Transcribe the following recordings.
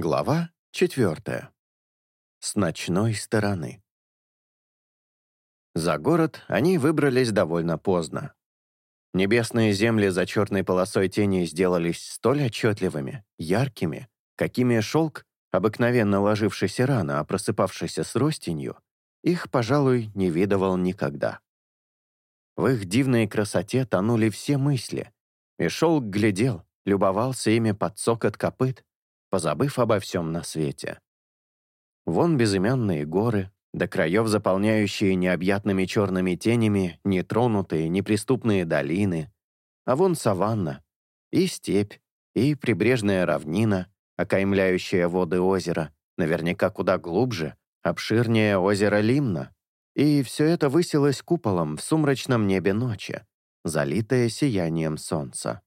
Глава четвертая. С ночной стороны. За город они выбрались довольно поздно. Небесные земли за черной полосой тени сделались столь отчетливыми, яркими, какими шелк, обыкновенно ложившийся рано, а просыпавшийся с ростенью, их, пожалуй, не видывал никогда. В их дивной красоте тонули все мысли, и шелк глядел, любовался ими под цокот копыт, позабыв обо всем на свете. Вон безымянные горы, до краев заполняющие необъятными черными тенями нетронутые, неприступные долины, а вон саванна, и степь, и прибрежная равнина, окаймляющая воды озера, наверняка куда глубже, обширнее озера Лимна, и все это высилось куполом в сумрачном небе ночи, залитое сиянием солнца.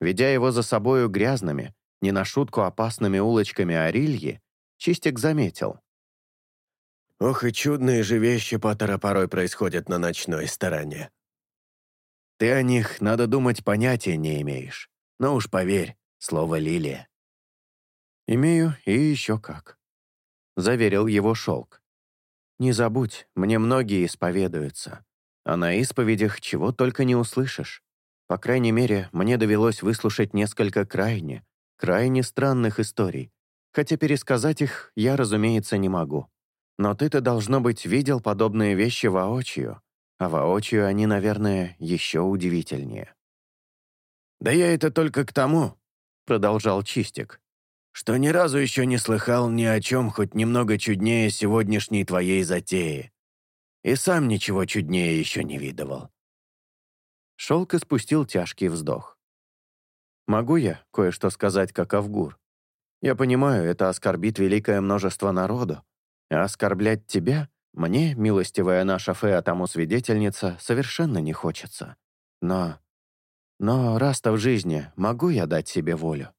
Ведя его за собою грязными, не на шутку опасными улочками Арильи, Чистик заметил. «Ох и чудные же вещи Поттера порой происходят на ночной стороне. Ты о них, надо думать, понятия не имеешь. Но уж поверь, слово «лилия». «Имею и еще как», — заверил его шелк. «Не забудь, мне многие исповедуются, а на исповедях чего только не услышишь. По крайней мере, мне довелось выслушать несколько крайне, крайне странных историй, хотя пересказать их я, разумеется, не могу. Но ты-то, должно быть, видел подобные вещи воочию, а воочию они, наверное, еще удивительнее. «Да я это только к тому», — продолжал Чистик, «что ни разу еще не слыхал ни о чем хоть немного чуднее сегодняшней твоей затеи. И сам ничего чуднее еще не видывал». Шелк и спустил тяжкий вздох. Могу я кое-что сказать, как Авгур? Я понимаю, это оскорбит великое множество народу. А оскорблять тебя, мне, милостивая наша Фея тому свидетельница, совершенно не хочется. Но... Но раз-то в жизни могу я дать себе волю?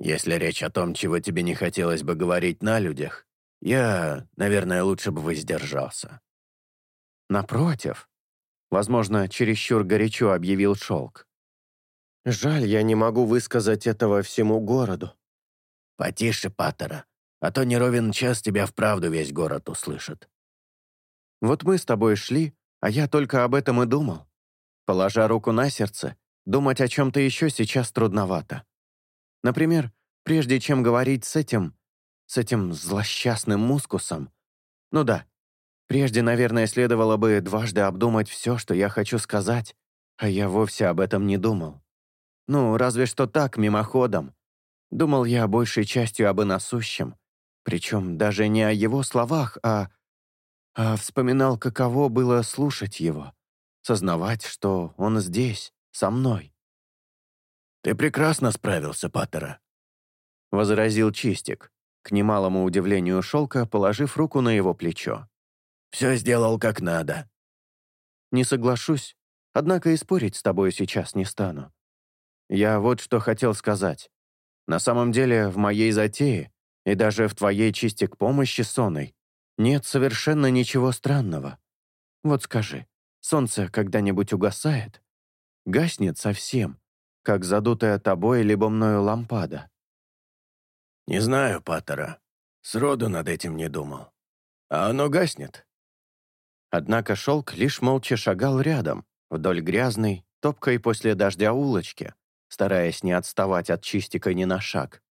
Если речь о том, чего тебе не хотелось бы говорить на людях, я, наверное, лучше бы воздержался. Напротив. Возможно, чересчур горячо объявил Шелк. Жаль, я не могу высказать этого всему городу. Потише, Паттера, а то не ровен час тебя вправду весь город услышит. Вот мы с тобой шли, а я только об этом и думал. Положа руку на сердце, думать о чем-то еще сейчас трудновато. Например, прежде чем говорить с этим, с этим злосчастным мускусом. Ну да, прежде, наверное, следовало бы дважды обдумать все, что я хочу сказать, а я вовсе об этом не думал. Ну, разве что так, мимоходом. Думал я большей частью об иносущем. Причем даже не о его словах, а... А вспоминал, каково было слушать его. Сознавать, что он здесь, со мной. «Ты прекрасно справился, Паттера», — возразил Чистик, к немалому удивлению Шелка, положив руку на его плечо. «Все сделал как надо». «Не соглашусь, однако и спорить с тобой сейчас не стану. Я вот что хотел сказать. На самом деле, в моей затее, и даже в твоей чистик помощи сонной, нет совершенно ничего странного. Вот скажи, солнце когда-нибудь угасает? Гаснет совсем, как задутая тобой либо мною лампада. Не знаю, Паттера. Сроду над этим не думал. А оно гаснет. Однако шелк лишь молча шагал рядом, вдоль грязной, топкой после дождя улочки, стараясь не отставать от чистика ни на шаг.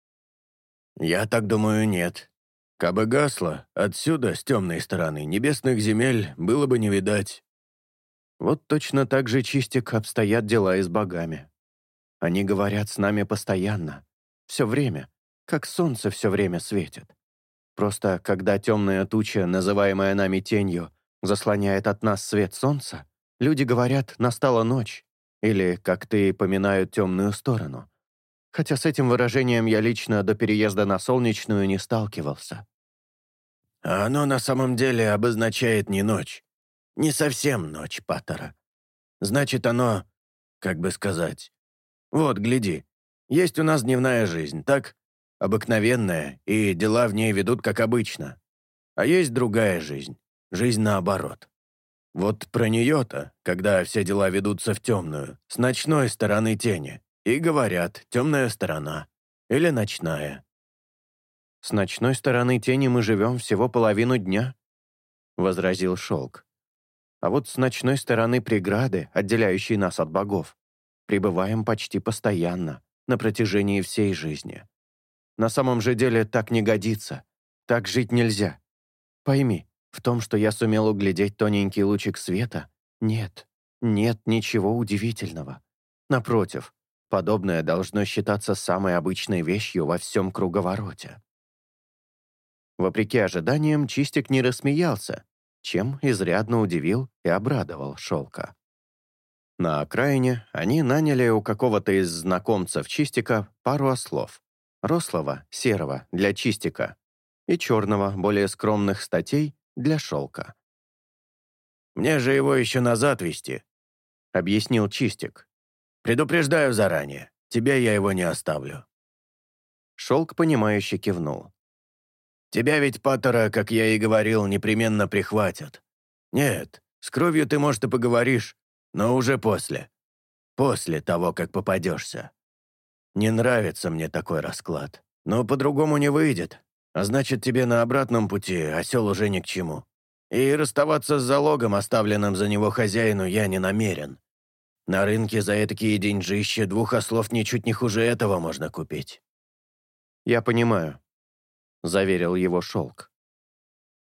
«Я так думаю, нет. Кабы гасло, отсюда, с темной стороны, небесных земель было бы не видать». Вот точно так же чистик обстоят дела и с богами. Они говорят с нами постоянно, все время, как солнце все время светит. Просто когда темная туча, называемая нами тенью, заслоняет от нас свет солнца, люди говорят «настала ночь», или, как ты, поминают темную сторону. Хотя с этим выражением я лично до переезда на солнечную не сталкивался. А оно на самом деле обозначает не ночь. Не совсем ночь Паттера. Значит, оно, как бы сказать... Вот, гляди, есть у нас дневная жизнь, так? Обыкновенная, и дела в ней ведут как обычно. А есть другая жизнь, жизнь наоборот. Вот про нее-то, когда все дела ведутся в темную, с ночной стороны тени, и говорят «темная сторона» или «ночная», «С ночной стороны тени мы живем всего половину дня», — возразил Шелк. «А вот с ночной стороны преграды, отделяющей нас от богов, пребываем почти постоянно, на протяжении всей жизни. На самом же деле так не годится, так жить нельзя. Пойми, в том, что я сумел углядеть тоненький лучик света, нет, нет ничего удивительного. Напротив, подобное должно считаться самой обычной вещью во всем круговороте. Вопреки ожиданиям, Чистик не рассмеялся, чем изрядно удивил и обрадовал Шелка. На окраине они наняли у какого-то из знакомцев Чистика пару ослов. Рослого, серого, для Чистика, и черного, более скромных статей, для Шелка. «Мне же его еще назад вести», — объяснил Чистик. «Предупреждаю заранее, тебе я его не оставлю». Шелк, понимающе кивнул. «Тебя ведь, Паттера, как я и говорил, непременно прихватят. Нет, с кровью ты, может, и поговоришь, но уже после. После того, как попадешься. Не нравится мне такой расклад. Но по-другому не выйдет. А значит, тебе на обратном пути осел уже ни к чему. И расставаться с залогом, оставленным за него хозяину, я не намерен. На рынке за этакие деньжища двух ослов ничуть не хуже этого можно купить». «Я понимаю», — заверил его шелк.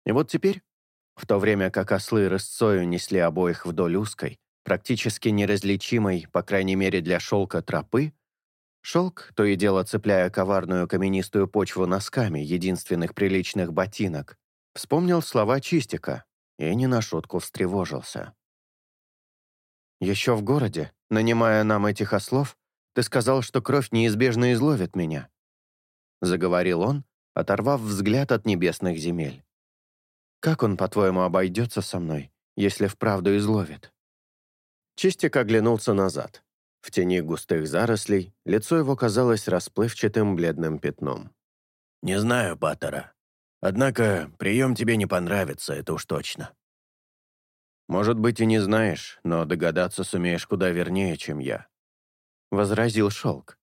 И вот теперь, в то время как ослы рысцою несли обоих вдоль узкой, практически неразличимой, по крайней мере для шелка, тропы, шелк, то и дело цепляя коварную каменистую почву носками единственных приличных ботинок, вспомнил слова Чистика и не на шутку встревожился. «Еще в городе, нанимая нам этих ослов, ты сказал, что кровь неизбежно изловит меня», заговорил он, оторвав взгляд от небесных земель. «Как он, по-твоему, обойдется со мной, если вправду изловит?» Чистик оглянулся назад. В тени густых зарослей лицо его казалось расплывчатым бледным пятном. «Не знаю, Баттера. Однако прием тебе не понравится, это уж точно». «Может быть, и не знаешь, но догадаться сумеешь куда вернее, чем я», — возразил Шелк.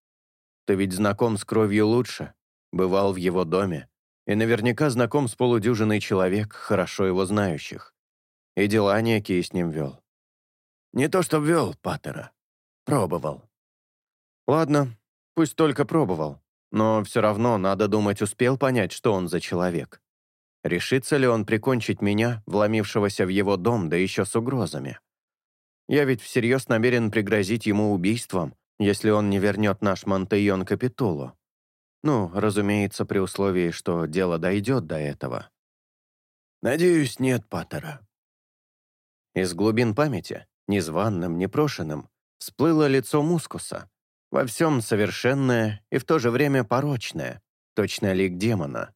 «Ты ведь знаком с кровью лучше, бывал в его доме, и наверняка знаком с полудюжиной человек, хорошо его знающих. И дела некие с ним вел. Не то что ввел Паттера. Пробовал. Ладно, пусть только пробовал. Но все равно, надо думать, успел понять, что он за человек. Решится ли он прикончить меня, вломившегося в его дом, да еще с угрозами? Я ведь всерьез намерен пригрозить ему убийством, если он не вернет наш Монтейон Капитулу. Ну, разумеется, при условии, что дело дойдет до этого. Надеюсь, нет, Паттера. Из глубин памяти незваным, непрошенным, всплыло лицо мускуса, во всем совершенное и в то же время порочное, точно лик демона.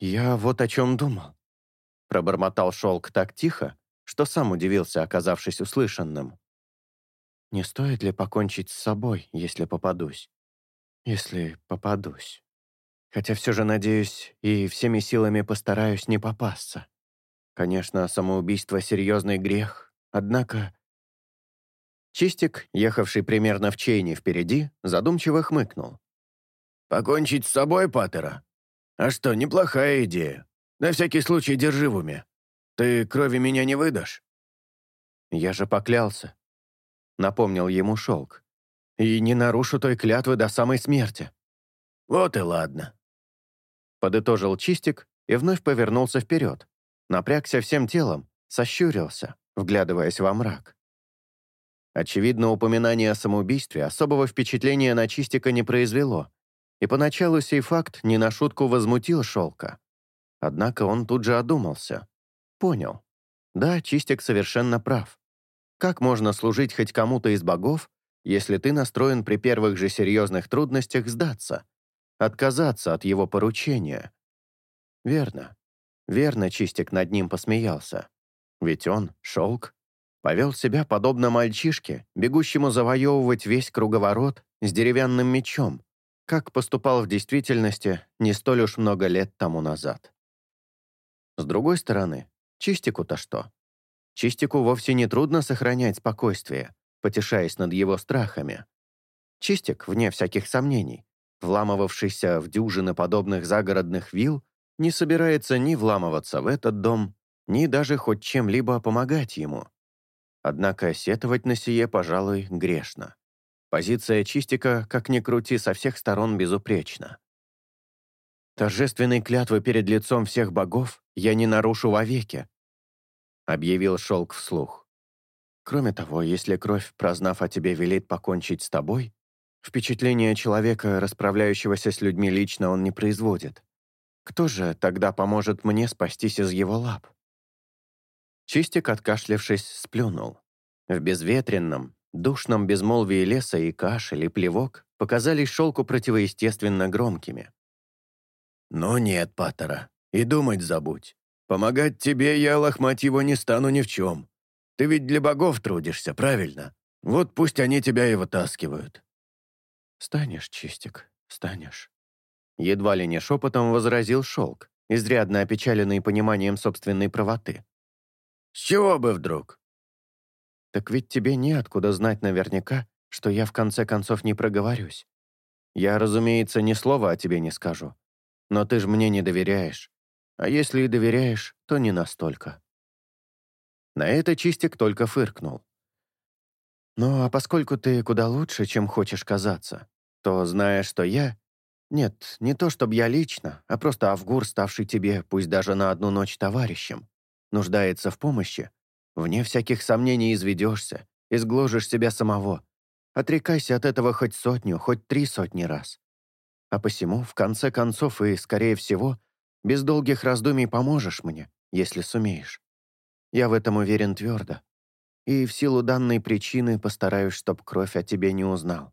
«Я вот о чем думал», — пробормотал шелк так тихо, что сам удивился, оказавшись услышанным. «Не стоит ли покончить с собой, если попадусь? Если попадусь. Хотя все же, надеюсь, и всеми силами постараюсь не попасться. Конечно, самоубийство — серьезный грех, Однако... Чистик, ехавший примерно в чейне впереди, задумчиво хмыкнул. «Покончить с собой, Паттера? А что, неплохая идея. На всякий случай держи в уме. Ты крови меня не выдашь?» «Я же поклялся», — напомнил ему Шелк. «И не нарушу той клятвы до самой смерти». «Вот и ладно», — подытожил Чистик и вновь повернулся вперед. Напрягся всем телом, сощурился вглядываясь во мрак. Очевидно, упоминание о самоубийстве особого впечатления на Чистика не произвело, и поначалу сей факт не на шутку возмутил Шелка. Однако он тут же одумался. Понял. Да, Чистик совершенно прав. Как можно служить хоть кому-то из богов, если ты настроен при первых же серьезных трудностях сдаться, отказаться от его поручения? Верно. Верно, Чистик над ним посмеялся. Ведь он, шелк, повел себя подобно мальчишке, бегущему завоевывать весь круговорот с деревянным мечом, как поступал в действительности не столь уж много лет тому назад. С другой стороны, Чистику-то что? Чистику вовсе не трудно сохранять спокойствие, потешаясь над его страхами. Чистик, вне всяких сомнений, вламывавшийся в дюжины подобных загородных вилл, не собирается ни вламываться в этот дом, ни даже хоть чем-либо помогать ему. Однако сетовать на сие, пожалуй, грешно. Позиция Чистика, как ни крути, со всех сторон безупречна. «Торжественной клятвы перед лицом всех богов я не нарушу вовеки», объявил Шелк вслух. «Кроме того, если кровь, прознав о тебе, велит покончить с тобой, впечатление человека, расправляющегося с людьми лично, он не производит. Кто же тогда поможет мне спастись из его лап?» Чистик, откашлявшись, сплюнул. В безветренном, душном безмолвии леса и кашель, и плевок показались шелку противоестественно громкими. «Ну нет, Паттера, и думать забудь. Помогать тебе я, лохмать его, не стану ни в чем. Ты ведь для богов трудишься, правильно? Вот пусть они тебя и вытаскивают». «Станешь, Чистик, станешь». Едва ли не шепотом возразил шелк, изрядно опечаленный пониманием собственной правоты. «С чего бы вдруг?» «Так ведь тебе неоткуда знать наверняка, что я в конце концов не проговорюсь. Я, разумеется, ни слова о тебе не скажу. Но ты же мне не доверяешь. А если и доверяешь, то не настолько». На это Чистик только фыркнул. «Ну, а поскольку ты куда лучше, чем хочешь казаться, то, зная, что я... Нет, не то чтобы я лично, а просто Авгур, ставший тебе, пусть даже на одну ночь товарищем, нуждается в помощи, вне всяких сомнений изведешься, изгложишь себя самого. Отрекайся от этого хоть сотню, хоть три сотни раз. А посему, в конце концов и, скорее всего, без долгих раздумий поможешь мне, если сумеешь. Я в этом уверен твердо. И в силу данной причины постараюсь, чтоб кровь о тебе не узнал.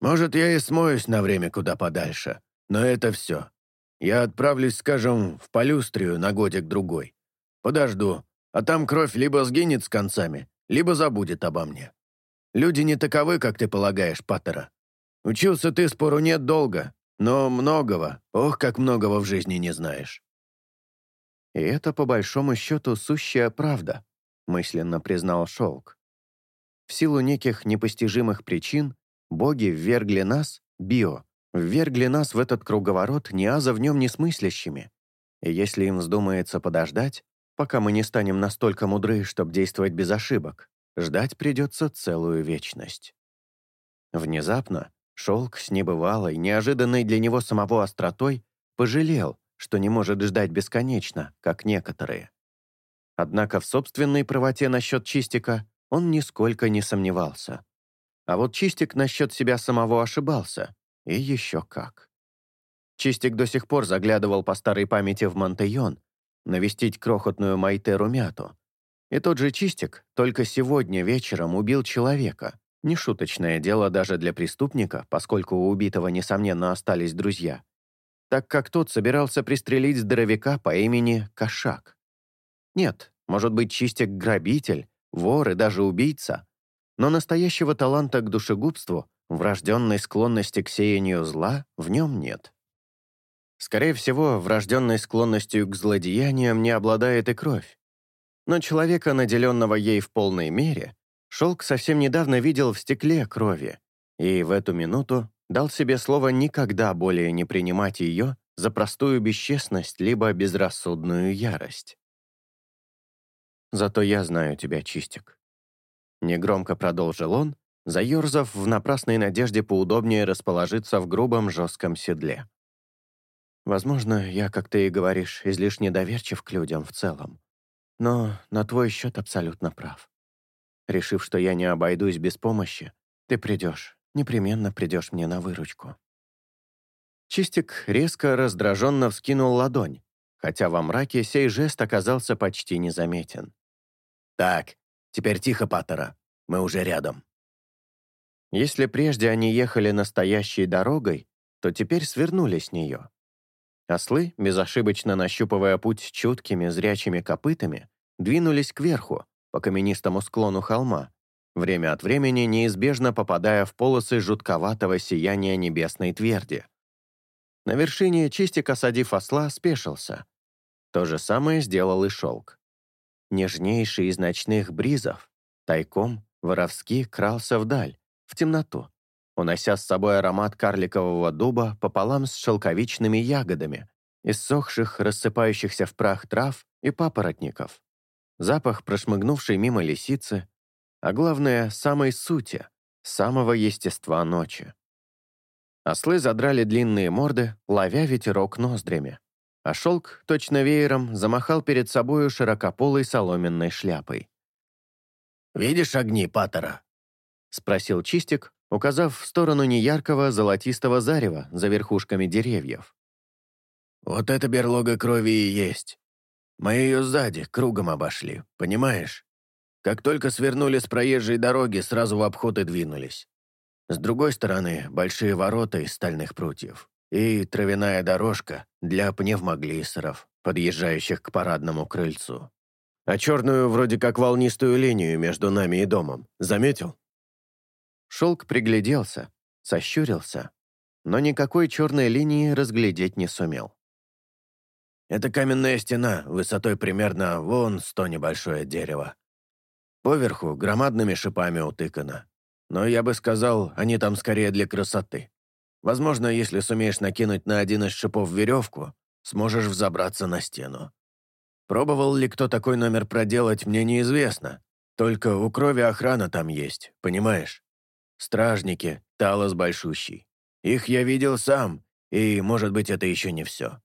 Может, я и смоюсь на время куда подальше, но это все. Я отправлюсь, скажем, в Полюстрию на годик-другой. Подожду, а там кровь либо сгинет с концами, либо забудет обо мне. Люди не таковы, как ты полагаешь, Паттера. Учился ты, спору нет, долго, но многого, ох, как многого в жизни не знаешь». «И это, по большому счету, сущая правда», — мысленно признал Шелк. «В силу неких непостижимых причин боги ввергли нас, био, ввергли нас в этот круговорот, неаза в нем несмыслящими. И если им вздумается подождать, пока мы не станем настолько мудры, чтобы действовать без ошибок, ждать придется целую вечность. Внезапно Шелк с небывалой, неожиданной для него самого остротой пожалел, что не может ждать бесконечно, как некоторые. Однако в собственной правоте насчет Чистика он нисколько не сомневался. А вот Чистик насчет себя самого ошибался, и еще как. Чистик до сих пор заглядывал по старой памяти в Монтейон, навестить крохотную Майтеру Мяту. И тот же Чистик только сегодня вечером убил человека. Нешуточное дело даже для преступника, поскольку у убитого, несомненно, остались друзья. Так как тот собирался пристрелить здоровяка по имени Кошак. Нет, может быть, Чистик — грабитель, вор и даже убийца. Но настоящего таланта к душегубству Врожденной склонности к сеянию зла в нем нет. Скорее всего, врожденной склонностью к злодеяниям не обладает и кровь. Но человека, наделенного ей в полной мере, Шелк совсем недавно видел в стекле крови, и в эту минуту дал себе слово никогда более не принимать ее за простую бесчестность либо безрассудную ярость. «Зато я знаю тебя, Чистик», — негромко продолжил он, заерзав в напрасной надежде поудобнее расположиться в грубом жестком седле. «Возможно, я, как ты и говоришь, излишне доверчив к людям в целом. Но на твой счет абсолютно прав. Решив, что я не обойдусь без помощи, ты придешь, непременно придешь мне на выручку». Чистик резко раздраженно вскинул ладонь, хотя во мраке сей жест оказался почти незаметен. «Так, теперь тихо, Паттера, мы уже рядом». Если прежде они ехали настоящей дорогой, то теперь свернули с нее. Ослы, безошибочно нащупывая путь чуткими зрячими копытами, двинулись кверху, по каменистому склону холма, время от времени неизбежно попадая в полосы жутковатого сияния небесной тверди. На вершине, чистик осадив осла, спешился. То же самое сделал и шелк. Нежнейший из ночных бризов, тайком, воровски крался вдаль, в темноту, унося с собой аромат карликового дуба пополам с шелковичными ягодами, иссохших, рассыпающихся в прах трав и папоротников. Запах прошмыгнувшей мимо лисицы, а главное, самой сути, самого естества ночи. Ослы задрали длинные морды, ловя ветерок ноздрями, а шелк, точно веером, замахал перед собою широкополой соломенной шляпой. «Видишь огни Паттера?» — спросил Чистик, указав в сторону неяркого золотистого зарева за верхушками деревьев. «Вот эта берлога крови и есть. Мы ее сзади, кругом обошли, понимаешь? Как только свернули с проезжей дороги, сразу в обход и двинулись. С другой стороны, большие ворота из стальных прутьев и травяная дорожка для пневмоглиссеров, подъезжающих к парадному крыльцу. А черную, вроде как волнистую линию между нами и домом, заметил? Шелк пригляделся, сощурился, но никакой черной линии разглядеть не сумел. Это каменная стена, высотой примерно вон сто небольшое дерево. Поверху громадными шипами утыкано. Но я бы сказал, они там скорее для красоты. Возможно, если сумеешь накинуть на один из шипов веревку, сможешь взобраться на стену. Пробовал ли кто такой номер проделать, мне неизвестно. Только у крови охрана там есть, понимаешь? Стражники, талос большущий. Их я видел сам, и, может быть, это еще не все.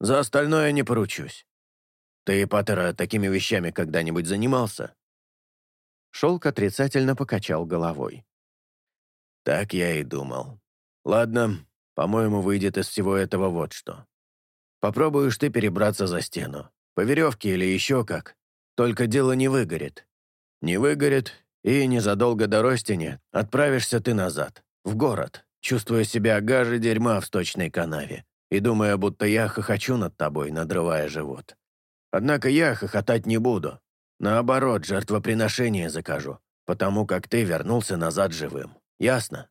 За остальное не поручусь. Ты, Паттера, такими вещами когда-нибудь занимался?» Шелк отрицательно покачал головой. «Так я и думал. Ладно, по-моему, выйдет из всего этого вот что. Попробуешь ты перебраться за стену. По веревке или еще как. Только дело не выгорит. Не выгорит, и незадолго до Ростине отправишься ты назад, в город, чувствуя себя гаже дерьма в сточной канаве и думая, будто я хохочу над тобой, надрывая живот. Однако я хохотать не буду. Наоборот, жертвоприношение закажу, потому как ты вернулся назад живым. Ясно?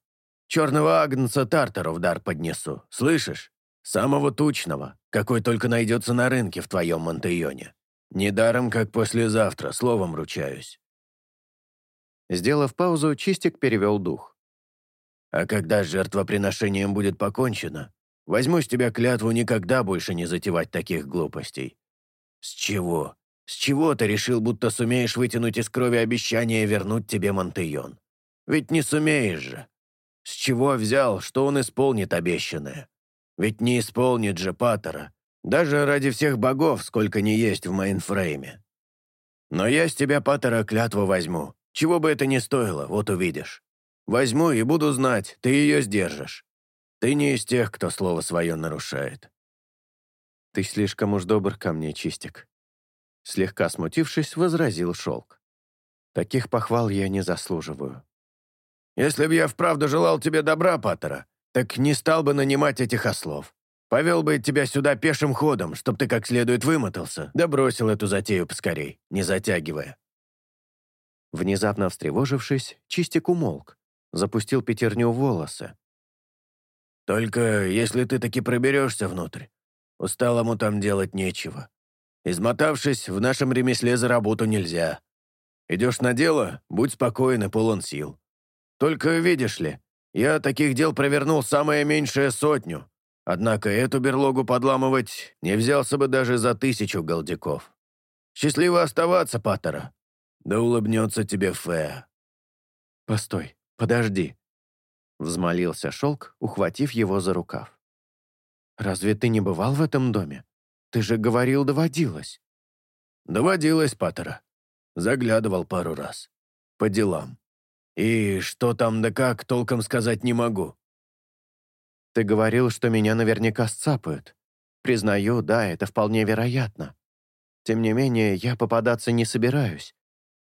Черного агнца Тартару в дар поднесу, слышишь? Самого тучного, какой только найдется на рынке в твоем Монтеоне. Недаром, как послезавтра, словом ручаюсь. Сделав паузу, Чистик перевел дух. «А когда с жертвоприношением будет покончено, возьму с тебя клятву никогда больше не затевать таких глупостей». «С чего? С чего ты решил, будто сумеешь вытянуть из крови обещание вернуть тебе мантейон? Ведь не сумеешь же. С чего взял, что он исполнит обещанное? Ведь не исполнит же патера, даже ради всех богов, сколько ни есть в мейнфрейме. Но я с тебя, патера, клятву возьму, чего бы это ни стоило, вот увидишь. Возьму и буду знать, ты ее сдержишь. Ты не из тех, кто слово свое нарушает». «Ты слишком уж добр ко мне, Чистик». Слегка смутившись, возразил Шелк. «Таких похвал я не заслуживаю». «Если бы я вправду желал тебе добра, Паттера, так не стал бы нанимать этих ослов. Повел бы тебя сюда пешим ходом, чтоб ты как следует вымотался, да бросил эту затею поскорей, не затягивая. Внезапно встревожившись, Чистик умолк, запустил пятерню в волосы. «Только если ты таки проберешься внутрь, усталому там делать нечего. Измотавшись, в нашем ремесле за работу нельзя. Идешь на дело, будь спокоен и полон сил. Только видишь ли, я таких дел провернул самое меньшее сотню, однако эту берлогу подламывать не взялся бы даже за тысячу голдяков. Счастливо оставаться, Паттера. Да улыбнется тебе Фея. «Постой, подожди», — взмолился Шелк, ухватив его за рукав. «Разве ты не бывал в этом доме? Ты же говорил, доводилось». «Доводилось, Паттера. Заглядывал пару раз. По делам. И что там да как, толком сказать не могу». «Ты говорил, что меня наверняка сцапают. Признаю, да, это вполне вероятно. Тем не менее, я попадаться не собираюсь.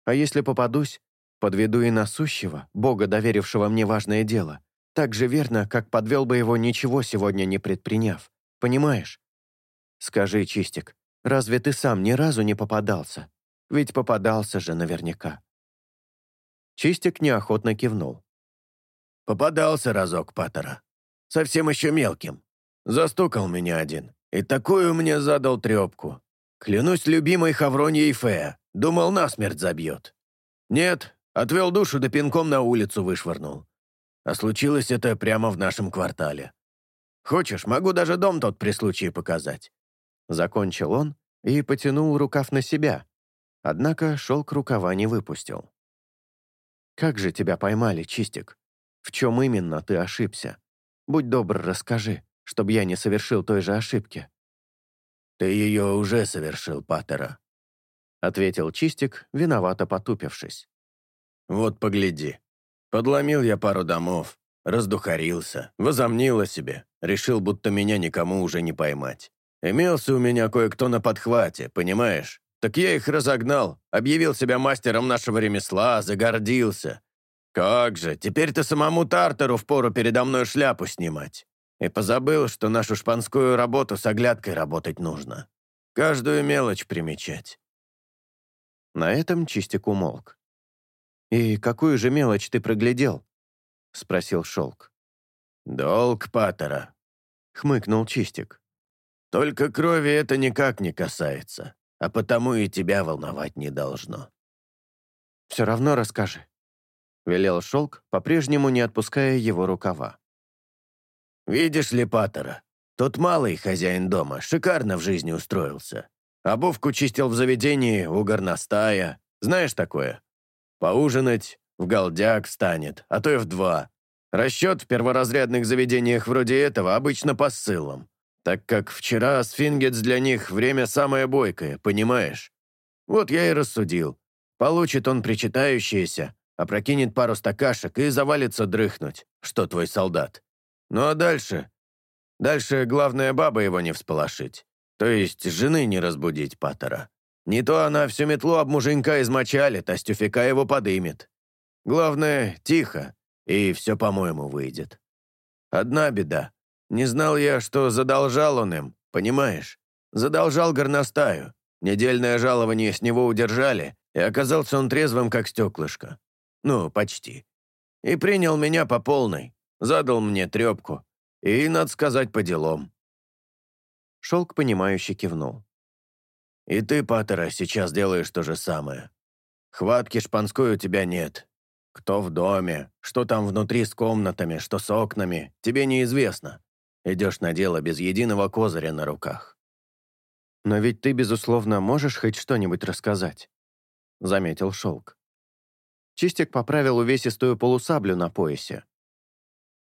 А если попадусь, подведу и насущего, Бога, доверившего мне важное дело, так же верно, как подвел бы его, ничего сегодня не предприняв. Понимаешь? Скажи, Чистик, разве ты сам ни разу не попадался? Ведь попадался же наверняка. Чистик неохотно кивнул. «Попадался разок, Паттера. Совсем еще мелким. Застукал меня один. И такую мне задал трепку. Клянусь любимой Хавроньей Фея. Думал, насмерть забьет. Нет, отвел душу да пинком на улицу вышвырнул. А случилось это прямо в нашем квартале. Хочешь, могу даже дом тот при случае показать». Закончил он и потянул рукав на себя, однако шелк рукава не выпустил. «Как же тебя поймали, Чистик? В чем именно ты ошибся? Будь добр, расскажи, чтобы я не совершил той же ошибки». «Ты ее уже совершил, Паттера», — ответил Чистик, виновато потупившись. «Вот погляди. Подломил я пару домов, раздухарился, возомнил о себе, решил, будто меня никому уже не поймать. Имелся у меня кое-кто на подхвате, понимаешь? Так я их разогнал, объявил себя мастером нашего ремесла, загордился. Как же, теперь ты самому Тартеру впору передо мной шляпу снимать. И позабыл, что нашу шпанскую работу с оглядкой работать нужно. Каждую мелочь примечать. На этом Чистик умолк. «И какую же мелочь ты проглядел?» — спросил Шелк. «Долг Паттера», — хмыкнул Чистик. «Только крови это никак не касается а потому и тебя волновать не должно». «Все равно расскажи», — велел Шелк, по-прежнему не отпуская его рукава. «Видишь ли, Паттера, тот малый хозяин дома шикарно в жизни устроился. Обувку чистил в заведении у горностая. Знаешь такое? Поужинать в голдяк станет, а то и в два. Расчет в перворазрядных заведениях вроде этого обычно по ссылам так как вчера сфингец для них время самое бойкое, понимаешь? Вот я и рассудил. Получит он причитающееся, опрокинет пару стакашек и завалится дрыхнуть, что твой солдат. Ну а дальше? Дальше главное баба его не всполошить. То есть жены не разбудить Паттера. Не то она всю метлу об муженька измочалит, а стюфика его подымет. Главное, тихо, и все, по-моему, выйдет. Одна беда. Не знал я, что задолжал он им, понимаешь? Задолжал горностаю. Недельное жалование с него удержали, и оказался он трезвым, как стеклышко. Ну, почти. И принял меня по полной, задал мне трепку. И, надо сказать, по делам. Шелк, понимающе кивнул. «И ты, Паттера, сейчас делаешь то же самое. Хватки шпанской у тебя нет. Кто в доме, что там внутри с комнатами, что с окнами, тебе неизвестно. Идешь на дело без единого козыря на руках. «Но ведь ты, безусловно, можешь хоть что-нибудь рассказать», — заметил Шелк. Чистик поправил увесистую полусаблю на поясе.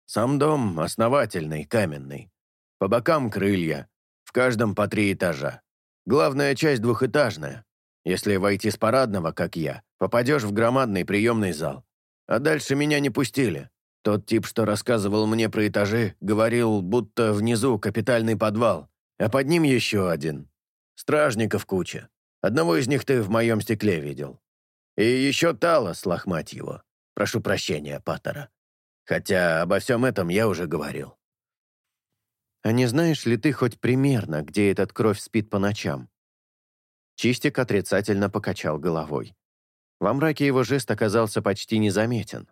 «Сам дом основательный, каменный. По бокам крылья, в каждом по три этажа. Главная часть двухэтажная. Если войти с парадного, как я, попадешь в громадный приемный зал. А дальше меня не пустили. Тот тип, что рассказывал мне про этажи, говорил, будто внизу капитальный подвал, а под ним еще один. Стражников куча. Одного из них ты в моем стекле видел. И еще Талос, лохмать его. Прошу прощения, Паттера. Хотя обо всем этом я уже говорил. А не знаешь ли ты хоть примерно, где этот кровь спит по ночам? Чистик отрицательно покачал головой. Во мраке его жест оказался почти незаметен.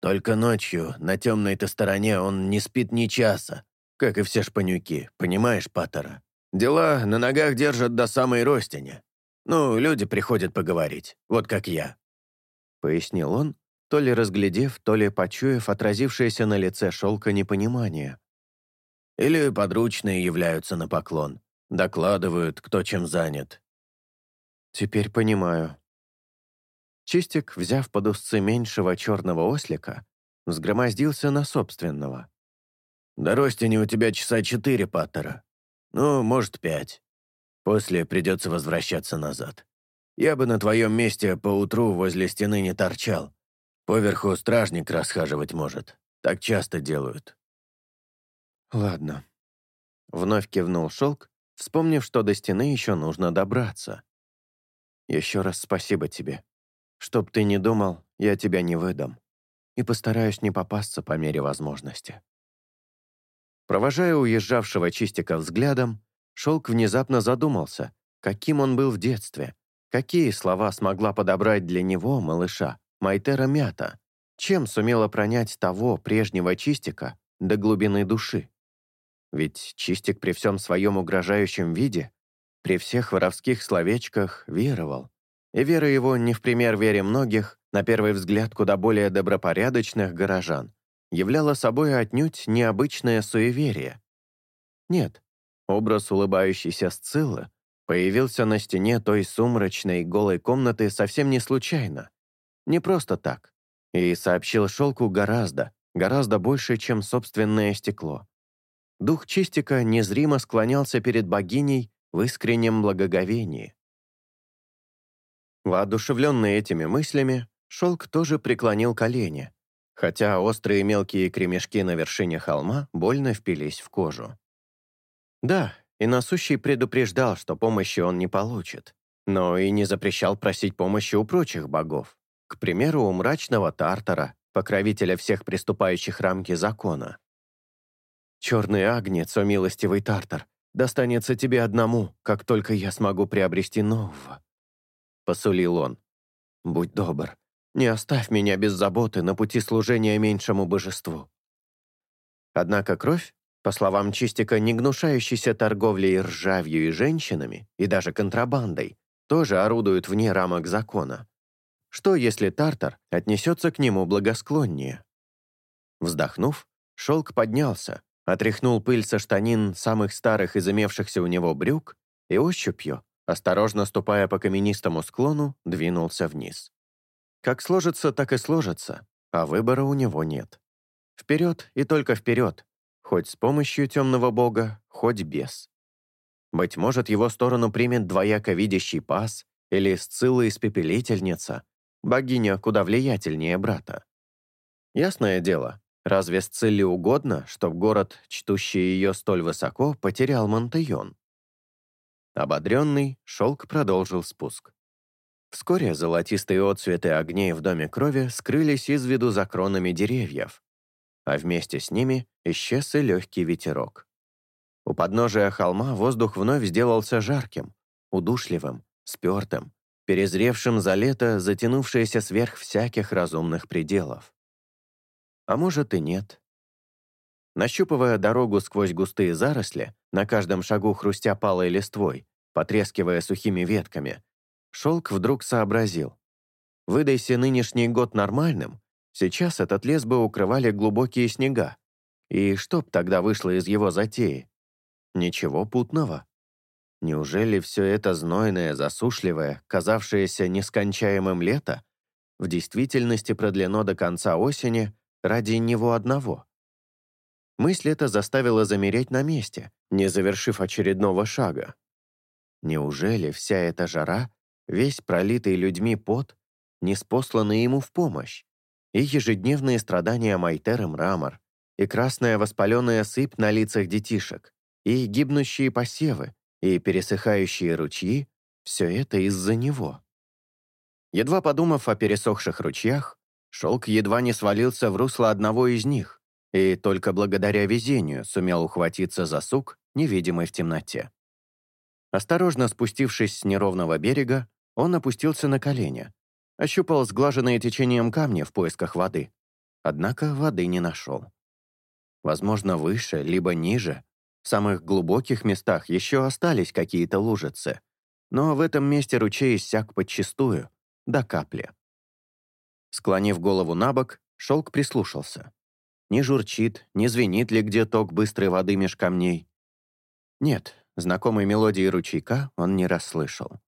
Только ночью, на темной-то стороне, он не спит ни часа, как и все шпанюки, понимаешь, Паттера? Дела на ногах держат до самой ростиня. Ну, люди приходят поговорить, вот как я». Пояснил он, то ли разглядев, то ли почуяв отразившееся на лице шелка непонимание. Или подручные являются на поклон, докладывают, кто чем занят. «Теперь понимаю», Чистик, взяв под узцы меньшего черного ослика, взгромоздился на собственного. «До ростини у тебя часа четыре, Паттера. Ну, может, пять. После придется возвращаться назад. Я бы на твоем месте поутру возле стены не торчал. Поверху стражник расхаживать может. Так часто делают». «Ладно». Вновь кивнул шелк, вспомнив, что до стены еще нужно добраться. «Еще раз спасибо тебе». Чтоб ты не думал, я тебя не выдам. И постараюсь не попасться по мере возможности. Провожая уезжавшего Чистика взглядом, Шелк внезапно задумался, каким он был в детстве, какие слова смогла подобрать для него, малыша, Майтера Мята, чем сумела пронять того прежнего Чистика до глубины души. Ведь Чистик при всем своем угрожающем виде, при всех воровских словечках веровал, и вера его, не в пример вере многих, на первый взгляд куда более добропорядочных горожан, являло собой отнюдь необычное суеверие. Нет, образ улыбающейся Сциллы появился на стене той сумрачной голой комнаты совсем не случайно, не просто так, и сообщил шелку гораздо, гораздо больше, чем собственное стекло. Дух Чистика незримо склонялся перед богиней в искреннем благоговении. Воодушевленный этими мыслями, Шелк тоже преклонил колени, хотя острые мелкие кремешки на вершине холма больно впились в кожу. Да, и насущий предупреждал, что помощи он не получит, но и не запрещал просить помощи у прочих богов, к примеру, у мрачного Тартара, покровителя всех приступающих рамки закона. «Черный агнец, о милостивый Тартар, достанется тебе одному, как только я смогу приобрести нового», — посулил он. «Будь добр, не оставь меня без заботы на пути служения меньшему божеству». Однако кровь, по словам Чистика, не гнушающейся торговлей ржавью и женщинами, и даже контрабандой, тоже орудует вне рамок закона. Что, если Тартар отнесется к нему благосклоннее? Вздохнув, шелк поднялся, отряхнул пыль со штанин самых старых из имевшихся у него брюк и ощупью, осторожно ступая по каменистому склону, двинулся вниз. Как сложится, так и сложится, а выбора у него нет. Вперед и только вперед, хоть с помощью темного бога, хоть без. Быть может, его сторону примет двояко видящий пас или Сцилла-испепелительница, богиня куда влиятельнее брата. Ясное дело, разве Сцилле угодно, чтоб город, чтущий ее столь высоко, потерял Монтеон? Ободренный, шелк продолжил спуск. Вскоре золотистые отцветы огней в Доме крови скрылись из виду за кронами деревьев, а вместе с ними исчез и легкий ветерок. У подножия холма воздух вновь сделался жарким, удушливым, спертым, перезревшим за лето, затянувшееся сверх всяких разумных пределов. А может и нет. Нащупывая дорогу сквозь густые заросли, на каждом шагу хрустя палой листвой, потрескивая сухими ветками, Шелк вдруг сообразил. Выдайся нынешний год нормальным, сейчас этот лес бы укрывали глубокие снега. И что б тогда вышло из его затеи? Ничего путного. Неужели все это знойное, засушливое, казавшееся нескончаемым лето, в действительности продлено до конца осени ради него одного? Мысль эта заставила замереть на месте, не завершив очередного шага. Неужели вся эта жара, весь пролитый людьми пот, не спосланы ему в помощь? И ежедневные страдания Майтер и Мрамор, и красная воспаленная сыпь на лицах детишек, и гибнущие посевы, и пересыхающие ручьи — все это из-за него. Едва подумав о пересохших ручьях, шелк едва не свалился в русло одного из них и только благодаря везению сумел ухватиться за сук, невидимый в темноте. Осторожно спустившись с неровного берега, он опустился на колени, ощупал сглаженные течением камни в поисках воды, однако воды не нашел. Возможно, выше, либо ниже, в самых глубоких местах еще остались какие-то лужицы, но в этом месте ручей иссяк подчистую, до капли. Склонив голову на бок, шелк прислушался. Не журчит, не звенит ли где ток быстрой воды меж камней. Нет, знакомой мелодии ручейка он не расслышал.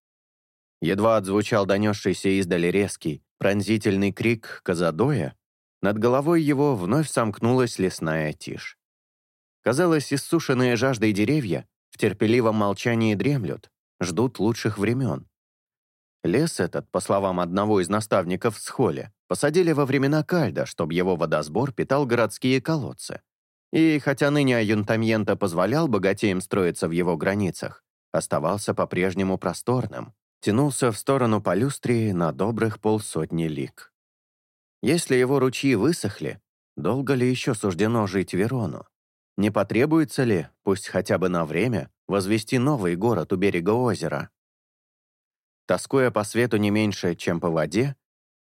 Едва отзвучал донесшийся издали резкий, пронзительный крик Казадоя, над головой его вновь сомкнулась лесная тишь. Казалось, иссушенные жаждой деревья в терпеливом молчании дремлют, ждут лучших времен. Лес этот, по словам одного из наставников в схоле, посадили во времена Кальда, чтобы его водосбор питал городские колодцы. И хотя ныне Аюнтамьента позволял богатеям строиться в его границах, оставался по-прежнему просторным, тянулся в сторону Полюстрии на добрых полсотни лиг. Если его ручьи высохли, долго ли еще суждено жить Верону? Не потребуется ли, пусть хотя бы на время, возвести новый город у берега озера? Тоскуя по свету не меньше, чем по воде,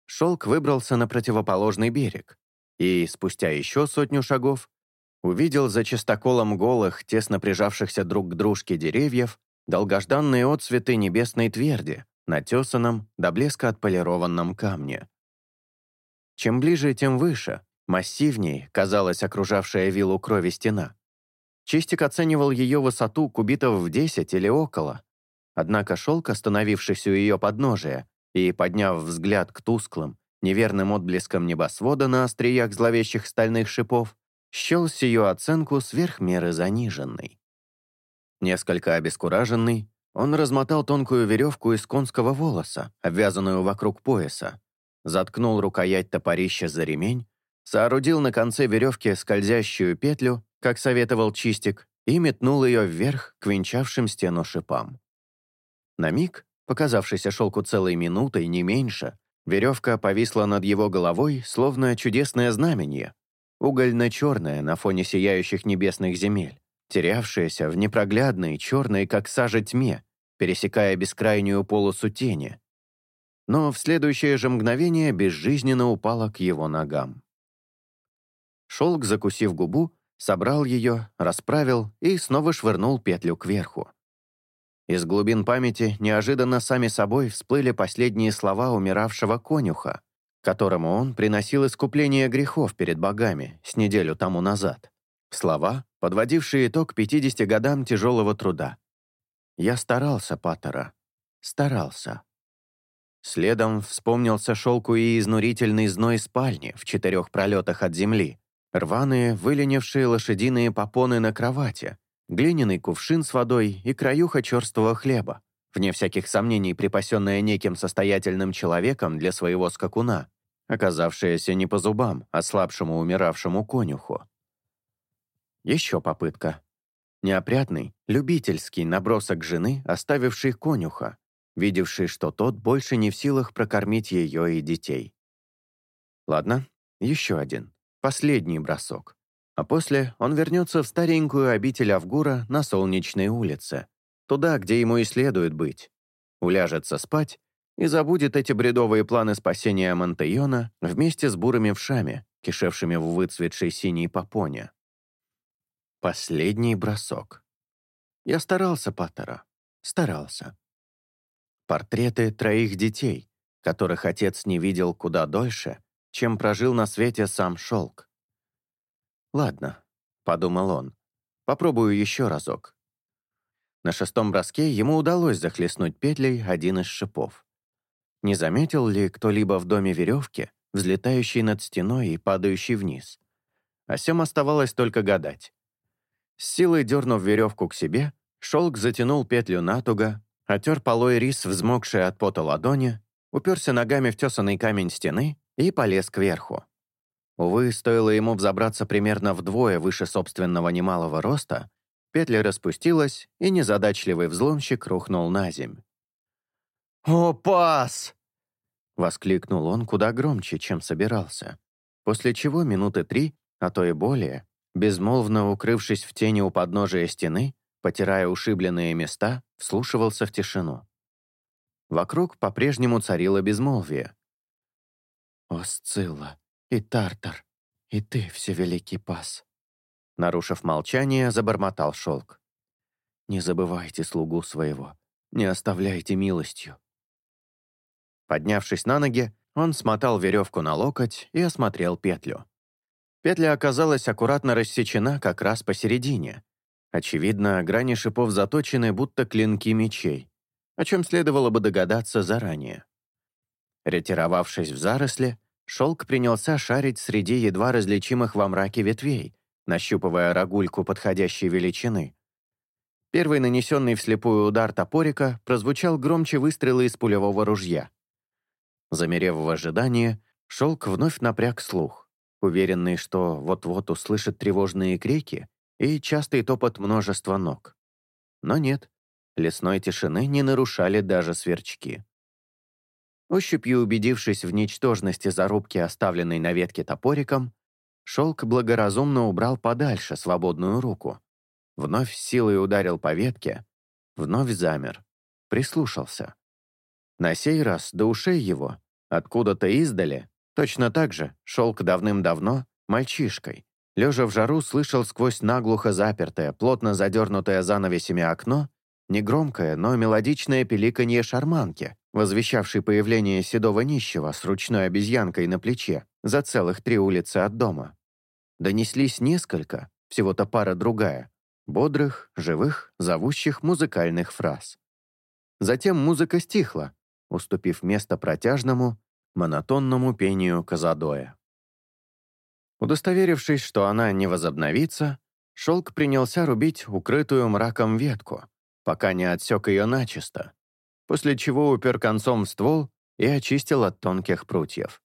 Шелк выбрался на противоположный берег и, спустя еще сотню шагов, увидел за чистоколом голых, тесно прижавшихся друг к дружке деревьев долгожданные отцветы небесной тверди на тесаном, до блеска отполированном камне. Чем ближе, тем выше, массивнее казалась окружавшая виллу крови стена. Чистик оценивал ее высоту кубитов в 10 или около. Однако шелк, остановившись у ее подножия и подняв взгляд к тусклым, неверным отблескам небосвода на остриях зловещих стальных шипов, счел сию оценку сверх меры заниженной. Несколько обескураженный, он размотал тонкую веревку из конского волоса, обвязанную вокруг пояса, заткнул рукоять топорища за ремень, соорудил на конце веревки скользящую петлю, как советовал Чистик, и метнул ее вверх к венчавшим стену шипам. На миг, показавшийся шелку целой минутой, не меньше, веревка повисла над его головой, словно чудесное знамение, угольно-черное на фоне сияющих небесных земель, терявшееся в непроглядной, черной, как сажа тьме, пересекая бескрайнюю полосу тени. Но в следующее же мгновение безжизненно упала к его ногам. Шелк, закусив губу, собрал ее, расправил и снова швырнул петлю кверху. Из глубин памяти неожиданно сами собой всплыли последние слова умиравшего конюха, которому он приносил искупление грехов перед богами с неделю тому назад. Слова, подводившие итог 50 годам тяжелого труда. «Я старался, Паттера, старался». Следом вспомнился шелку и изнурительный зной спальни в четырех пролетах от земли, рваные, выленившие лошадиные попоны на кровати, глиняный кувшин с водой и краюха черствого хлеба, вне всяких сомнений припасенная неким состоятельным человеком для своего скакуна, оказавшаяся не по зубам ослабшему умиравшему конюху. Еще попытка. Неопрятный, любительский набросок жены, оставивший конюха, видевший, что тот больше не в силах прокормить ее и детей. Ладно, еще один, последний бросок. А после он вернется в старенькую обитель Авгура на Солнечной улице, туда, где ему и следует быть. Уляжется спать и забудет эти бредовые планы спасения Монтейона вместе с бурыми вшами, кишевшими в выцветшей синей попоне. Последний бросок. Я старался, Паттера, старался. Портреты троих детей, которых отец не видел куда дольше, чем прожил на свете сам шелк. «Ладно», — подумал он, — «попробую еще разок». На шестом броске ему удалось захлестнуть петлей один из шипов. Не заметил ли кто-либо в доме веревки, взлетающей над стеной и падающей вниз? О сем оставалось только гадать. С силой дернув веревку к себе, шелк затянул петлю натуго, отер полой рис, взмокший от пота ладони, уперся ногами в тесанный камень стены и полез кверху. Увы, стоило ему взобраться примерно вдвое выше собственного немалого роста, петля распустилась, и незадачливый взломщик рухнул на земь. «О, пас!» — воскликнул он куда громче, чем собирался, после чего минуты три, а то и более, безмолвно укрывшись в тени у подножия стены, потирая ушибленные места, вслушивался в тишину. Вокруг по-прежнему царило безмолвие. «О, Сцилла, и Тартар, и ты, всевеликий пас!» Нарушив молчание, забормотал шелк. «Не забывайте слугу своего, не оставляйте милостью». Поднявшись на ноги, он смотал веревку на локоть и осмотрел петлю. Петля оказалась аккуратно рассечена как раз посередине. Очевидно, грани шипов заточены, будто клинки мечей, о чем следовало бы догадаться заранее. Ретировавшись в заросли, шелк принялся шарить среди едва различимых во мраке ветвей, нащупывая рогульку подходящей величины. Первый нанесенный вслепую удар топорика прозвучал громче выстрела из пулевого ружья. Замерев в ожидании, шелк вновь напряг слух уверенный, что вот-вот услышит тревожные крики и частый топот множества ног. Но нет, лесной тишины не нарушали даже сверчки. Ощупью убедившись в ничтожности зарубки, оставленной на ветке топориком, шелк благоразумно убрал подальше свободную руку. Вновь силой ударил по ветке, вновь замер, прислушался. На сей раз до ушей его, откуда-то издали, Точно так же шелк давным-давно мальчишкой. Лежа в жару, слышал сквозь наглухо запертое, плотно задернутое занавесями окно негромкое, но мелодичное пеликанье шарманки, возвещавший появление седого нищего с ручной обезьянкой на плече за целых три улицы от дома, донеслись несколько, всего-то пара другая, бодрых, живых, зовущих музыкальных фраз. Затем музыка стихла, уступив место протяжному, монотонному пению Казадоя. Удостоверившись, что она не возобновится, шелк принялся рубить укрытую мраком ветку, пока не отсек ее начисто, после чего упер концом в ствол и очистил от тонких прутьев.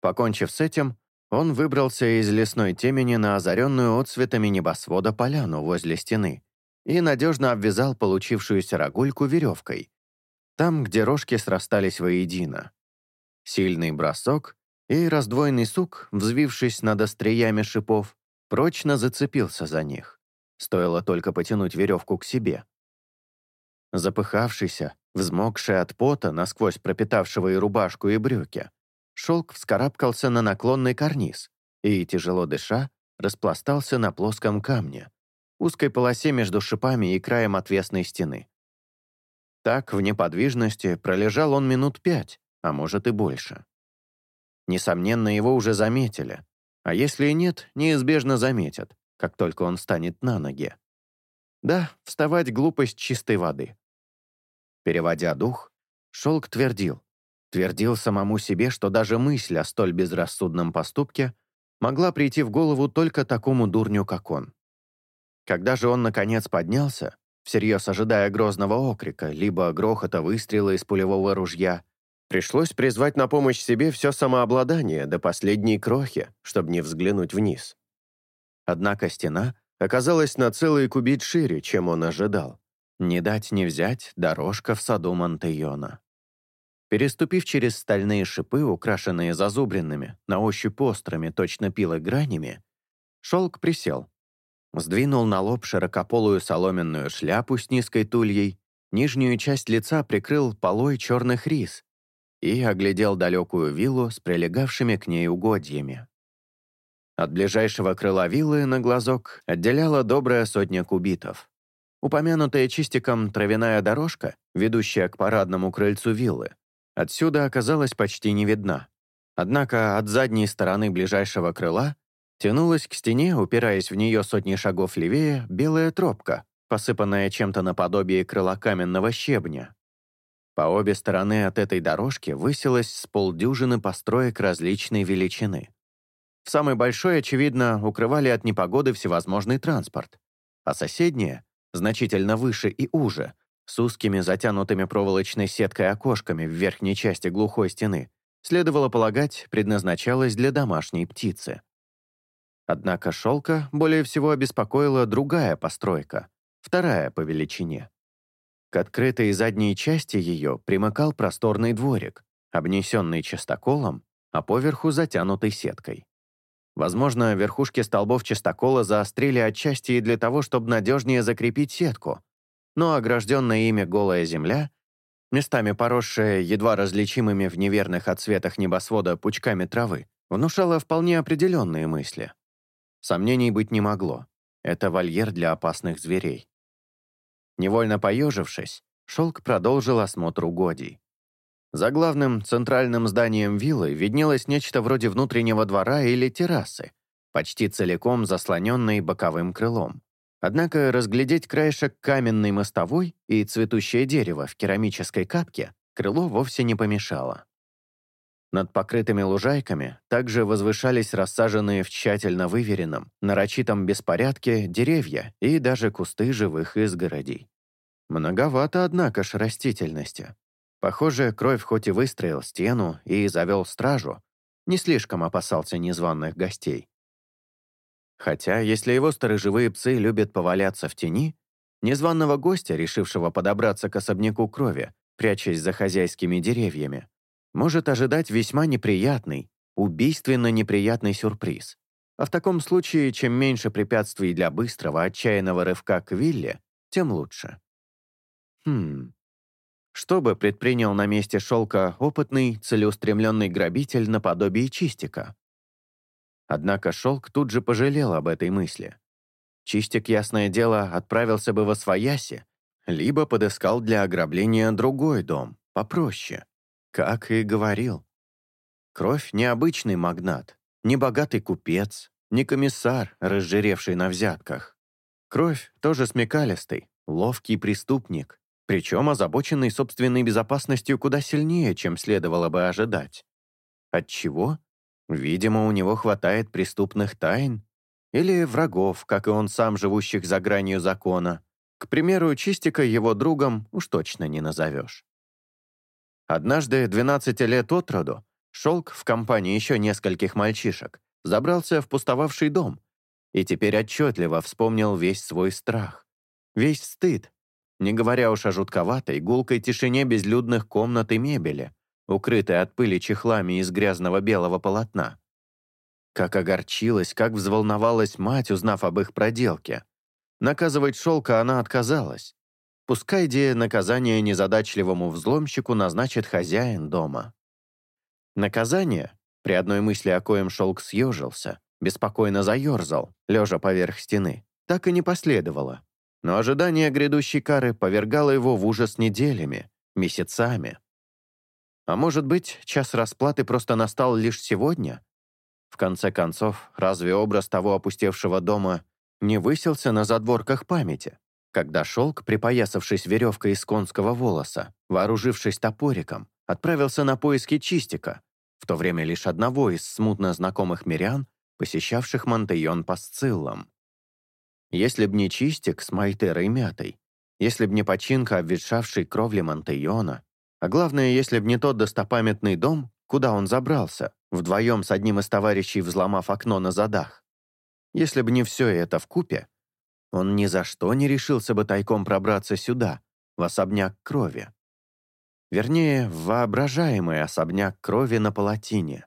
Покончив с этим, он выбрался из лесной темени на озаренную отцветами небосвода поляну возле стены и надежно обвязал получившуюся рогульку веревкой, там, где рожки срастались воедино. Сильный бросок, и раздвоенный сук, взвившись над остриями шипов, прочно зацепился за них. Стоило только потянуть веревку к себе. Запыхавшийся, взмокший от пота, насквозь пропитавшего и рубашку, и брюки, шелк вскарабкался на наклонный карниз и, тяжело дыша, распластался на плоском камне, узкой полосе между шипами и краем отвесной стены. Так, в неподвижности, пролежал он минут пять, а может и больше. Несомненно, его уже заметили. А если и нет, неизбежно заметят, как только он станет на ноги. Да, вставать — глупость чистой воды. Переводя дух, Шелк твердил. Твердил самому себе, что даже мысль о столь безрассудном поступке могла прийти в голову только такому дурню, как он. Когда же он, наконец, поднялся, всерьез ожидая грозного окрика, либо грохота выстрела из пулевого ружья, Пришлось призвать на помощь себе все самообладание до последней крохи, чтобы не взглянуть вниз. Однако стена оказалась на целый кубит шире, чем он ожидал. Не дать не взять дорожка в саду Монтейона. Переступив через стальные шипы, украшенные зазубренными, на ощупь острыми, точно пилы гранями, шелк присел. Сдвинул на лоб широкополую соломенную шляпу с низкой тульей, нижнюю часть лица прикрыл полой черных рис, и оглядел далекую виллу с прилегавшими к ней угодьями. От ближайшего крыла виллы на глазок отделяла добрая сотня кубитов. Упомянутая чистиком травяная дорожка, ведущая к парадному крыльцу виллы, отсюда оказалась почти не видна. Однако от задней стороны ближайшего крыла тянулась к стене, упираясь в нее сотни шагов левее, белая тропка, посыпанная чем-то наподобие крыла каменного щебня, по обе стороны от этой дорожки высилось с полдюжины построек различной величины. В самой большой, очевидно, укрывали от непогоды всевозможный транспорт, а соседние, значительно выше и уже, с узкими затянутыми проволочной сеткой окошками в верхней части глухой стены, следовало полагать, предназначалась для домашней птицы. Однако шелка более всего обеспокоила другая постройка, вторая по величине. К открытой задней части ее примыкал просторный дворик, обнесенный частоколом, а поверху затянутой сеткой. Возможно, верхушки столбов частокола заострили отчасти и для того, чтобы надежнее закрепить сетку, но огражденная ими голая земля, местами поросшая едва различимыми в неверных отсветах небосвода пучками травы, внушала вполне определенные мысли. Сомнений быть не могло. Это вольер для опасных зверей. Невольно поежившись, Шелк продолжил осмотр угодий. За главным центральным зданием виллы виднелось нечто вроде внутреннего двора или террасы, почти целиком заслоненной боковым крылом. Однако разглядеть краешек каменной мостовой и цветущее дерево в керамической катке крыло вовсе не помешало. Над покрытыми лужайками также возвышались рассаженные в тщательно выверенном, нарочитом беспорядке деревья и даже кусты живых изгородей. Многовато, однако ж, растительности. Похоже, Кровь хоть и выстроил стену и завел стражу, не слишком опасался незваных гостей. Хотя, если его сторожевые псы любят поваляться в тени, незваного гостя, решившего подобраться к особняку Крови, прячась за хозяйскими деревьями, может ожидать весьма неприятный, убийственно неприятный сюрприз. А в таком случае, чем меньше препятствий для быстрого, отчаянного рывка к вилле, тем лучше. Хм. Что бы предпринял на месте шелка опытный, целеустремленный грабитель наподобие Чистика? Однако шелк тут же пожалел об этой мысли. Чистик, ясное дело, отправился бы во Свояси, либо подыскал для ограбления другой дом, попроще. Как и говорил. Кровь — не обычный магнат, не богатый купец, не комиссар, разжиревший на взятках. Кровь тоже смекалистый, ловкий преступник, причем озабоченный собственной безопасностью куда сильнее, чем следовало бы ожидать. Отчего? Видимо, у него хватает преступных тайн или врагов, как и он сам, живущих за гранью закона. К примеру, Чистика его другом уж точно не назовешь. Однажды, 12 лет от роду, Шелк в компании еще нескольких мальчишек забрался в пустовавший дом и теперь отчетливо вспомнил весь свой страх, весь стыд, не говоря уж о жутковатой, гулкой тишине безлюдных комнат и мебели, укрытой от пыли чехлами из грязного белого полотна. Как огорчилась, как взволновалась мать, узнав об их проделке. Наказывать шелка она отказалась. Пускай де наказание незадачливому взломщику назначит хозяин дома. Наказание, при одной мысли о коем шелк съежился, беспокойно заерзал, лежа поверх стены, так и не последовало. Но ожидание грядущей кары повергало его в ужас неделями, месяцами. А может быть, час расплаты просто настал лишь сегодня? В конце концов, разве образ того опустевшего дома не высился на задворках памяти, когда шелк, припоясавшись веревкой из конского волоса, вооружившись топориком, отправился на поиски чистика, в то время лишь одного из смутно знакомых мирян, посещавших Монтейон по сциллам. Если б не чистик с Майтерой мятой, если б не починка обветшавшей кровли Монтейона, а главное, если б не тот достопамятный дом, куда он забрался, вдвоем с одним из товарищей взломав окно на задах. Если бы не все это в купе, он ни за что не решился бы тайком пробраться сюда, в особняк крови. Вернее, в воображаемый особняк крови на Палатине.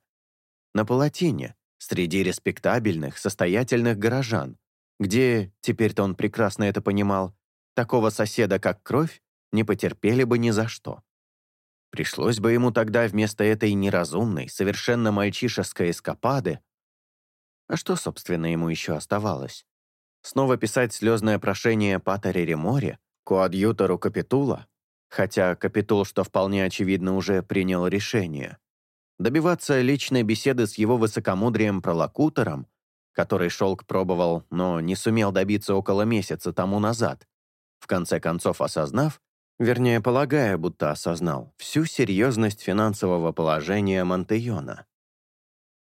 На Палатине, среди респектабельных, состоятельных горожан, где, теперь-то он прекрасно это понимал, такого соседа, как кровь, не потерпели бы ни за что. Пришлось бы ему тогда вместо этой неразумной, совершенно мальчишеской эскапады... А что, собственно, ему еще оставалось? Снова писать слезное прошение Патере Реморе, коадьютору Капитула, хотя Капитул, что вполне очевидно, уже принял решение. Добиваться личной беседы с его высокомудрием-пролокутором, который Шелк пробовал, но не сумел добиться около месяца тому назад, в конце концов осознав, вернее, полагая, будто осознал, всю серьезность финансового положения Монтейона.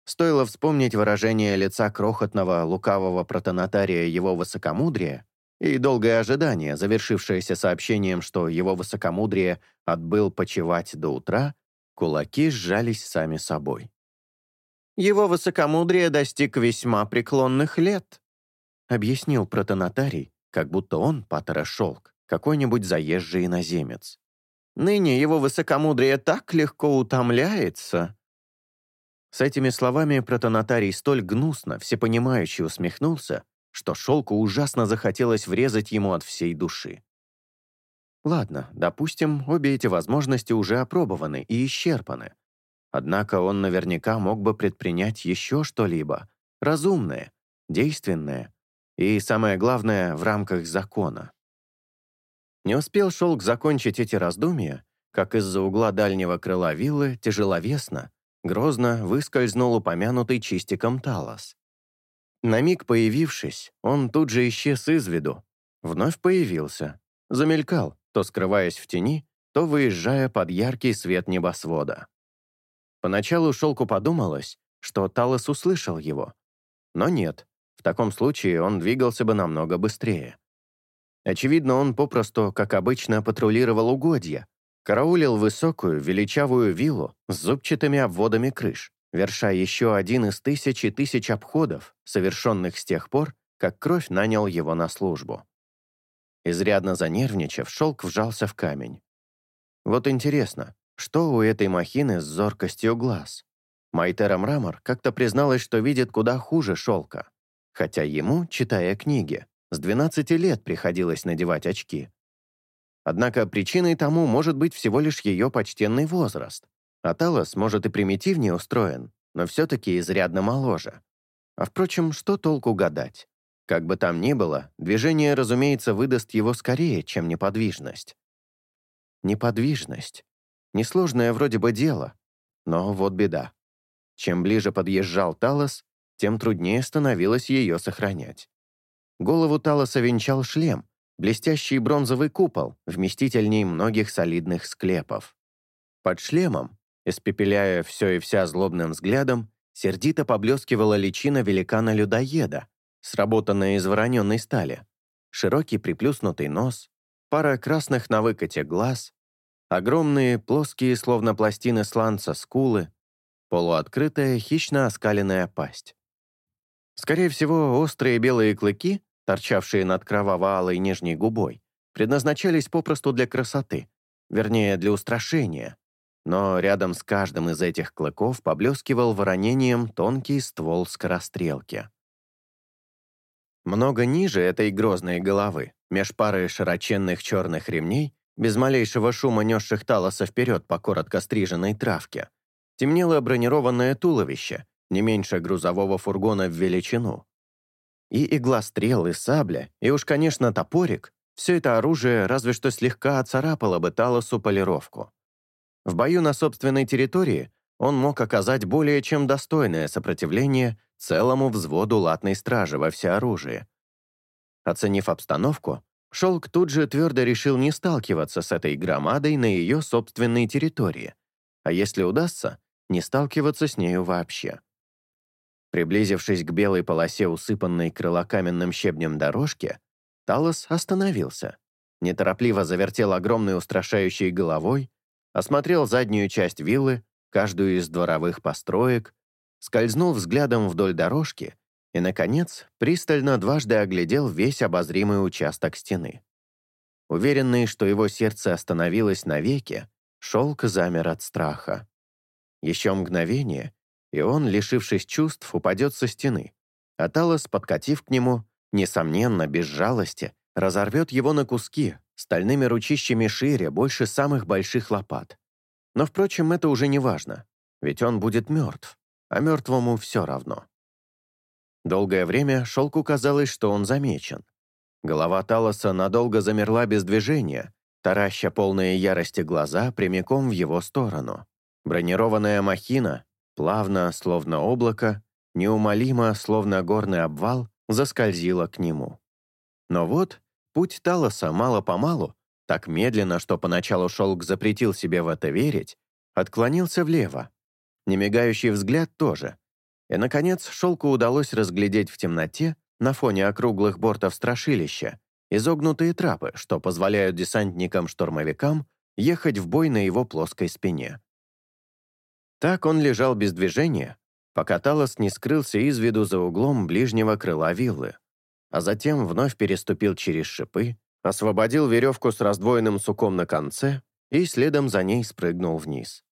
Стоило вспомнить выражение лица крохотного, лукавого протонотария его высокомудрия и долгое ожидание, завершившееся сообщением, что его высокомудрие отбыл почевать до утра, кулаки сжались сами собой. «Его высокомудрие достиг весьма преклонных лет», объяснил протонотарий, как будто он, Паттера Шелк, какой-нибудь заезжий иноземец. «Ныне его высокомудрие так легко утомляется». С этими словами протонотарий столь гнусно, всепонимающе усмехнулся, что шелку ужасно захотелось врезать ему от всей души. Ладно, допустим, обе эти возможности уже опробованы и исчерпаны. Однако он наверняка мог бы предпринять еще что-либо, разумное, действенное и, самое главное, в рамках закона. Не успел Шелк закончить эти раздумья, как из-за угла дальнего крыла виллы тяжеловесно, грозно выскользнул упомянутый чистиком Талос. На миг появившись, он тут же исчез из виду, вновь появился, замелькал, то скрываясь в тени, то выезжая под яркий свет небосвода. Поначалу Шелку подумалось, что Талос услышал его. Но нет, в таком случае он двигался бы намного быстрее. Очевидно, он попросту, как обычно, патрулировал угодья, караулил высокую, величавую виллу с зубчатыми обводами крыш, верша еще один из тысяч и тысяч обходов, совершенных с тех пор, как кровь нанял его на службу. Изрядно занервничав, шелк вжался в камень. Вот интересно, что у этой махины с зоркостью глаз? Майтера Мрамор как-то призналась, что видит куда хуже шелка, хотя ему, читая книги, с 12 лет приходилось надевать очки. Однако причиной тому может быть всего лишь ее почтенный возраст. А Талос, может, и примитивнее устроен, но все-таки изрядно моложе. А впрочем, что толку гадать? Как бы там ни было, движение, разумеется, выдаст его скорее, чем неподвижность. Неподвижность. Несложное вроде бы дело, но вот беда. Чем ближе подъезжал Талос, тем труднее становилось ее сохранять. Голову Талоса венчал шлем, блестящий бронзовый купол, вместительней многих солидных склепов. Под шлемом, испепеляя все и вся злобным взглядом, сердито поблескивала личина великана-людоеда, сработанная из вороненной стали, широкий приплюснутый нос, пара красных на выкате глаз, огромные, плоские, словно пластины сланца, скулы, полуоткрытая, хищно оскаленная пасть. Скорее всего, острые белые клыки, торчавшие над кроваво-алой нижней губой, предназначались попросту для красоты, вернее, для устрашения, но рядом с каждым из этих клыков поблескивал воронением тонкий ствол скорострелки. Много ниже этой грозной головы, меж пары широченных черных ремней, без малейшего шума несших талоса вперед по коротко стриженной травке, темнело бронированное туловище, не меньше грузового фургона в величину. И иглострел, и сабля, и уж, конечно, топорик — все это оружие разве что слегка оцарапало бы Талосу полировку. В бою на собственной территории он мог оказать более чем достойное сопротивление целому взводу латной стражи во всеоружии. Оценив обстановку, Шелк тут же твердо решил не сталкиваться с этой громадой на ее собственной территории, а если удастся, не сталкиваться с нею вообще. Приблизившись к белой полосе, усыпанной крылокаменным щебнем дорожки, Талос остановился, неторопливо завертел огромной устрашающей головой осмотрел заднюю часть виллы, каждую из дворовых построек, скользнул взглядом вдоль дорожки и, наконец, пристально дважды оглядел весь обозримый участок стены. Уверенный, что его сердце остановилось навеки, шелк замер от страха. Еще мгновение, и он, лишившись чувств, упадет со стены, а Талос, подкатив к нему, несомненно, без жалости, разорвет его на куски, стальными ручищами шире, больше самых больших лопат. Но, впрочем, это уже не важно, ведь он будет мертв, а мертвому все равно. Долгое время Шелку казалось, что он замечен. Голова Талоса надолго замерла без движения, тараща полные ярости глаза прямиком в его сторону. Бронированная махина, плавно, словно облако, неумолимо, словно горный обвал, заскользила к нему. Но вот Путь Талоса мало-помалу, так медленно, что поначалу Шелк запретил себе в это верить, отклонился влево. Немигающий взгляд тоже. И, наконец, Шелку удалось разглядеть в темноте, на фоне округлых бортов страшилища, изогнутые трапы, что позволяют десантникам-штурмовикам ехать в бой на его плоской спине. Так он лежал без движения, пока Талос не скрылся из виду за углом ближнего крыла виллы а затем вновь переступил через шипы, освободил веревку с раздвоенным суком на конце и следом за ней спрыгнул вниз.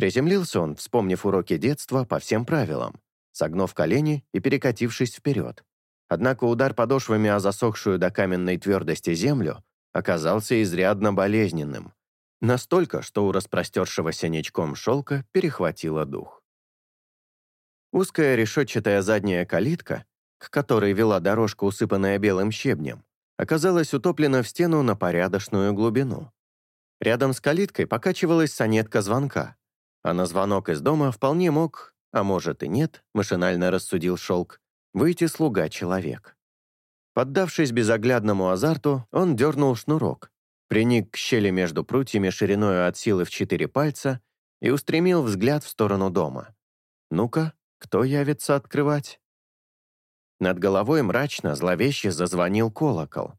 Приземлился он, вспомнив уроки детства по всем правилам, согнув колени и перекатившись вперед. Однако удар подошвами о засохшую до каменной твердости землю оказался изрядно болезненным. Настолько, что у распростершегося ничком шелка перехватило дух. Узкая решетчатая задняя калитка к которой вела дорожка, усыпанная белым щебнем, оказалась утоплена в стену на порядочную глубину. Рядом с калиткой покачивалась санетка звонка, а на звонок из дома вполне мог, а может и нет, машинально рассудил шелк, выйти слуга-человек. Поддавшись безоглядному азарту, он дернул шнурок, приник к щели между прутьями шириною от силы в четыре пальца и устремил взгляд в сторону дома. «Ну-ка, кто явится открывать?» Над головой мрачно, зловеще зазвонил колокол.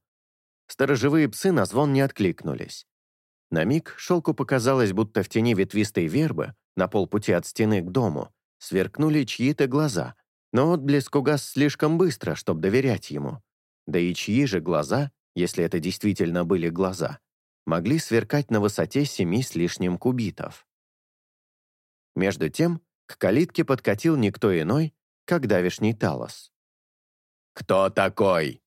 Сторожевые псы на звон не откликнулись. На миг шелку показалось, будто в тени ветвистой вербы, на полпути от стены к дому, сверкнули чьи-то глаза, но отблеск угас слишком быстро, чтобы доверять ему. Да и чьи же глаза, если это действительно были глаза, могли сверкать на высоте семи с лишним кубитов. Между тем, к калитке подкатил никто иной, как давишний Талос. «Кто такой?»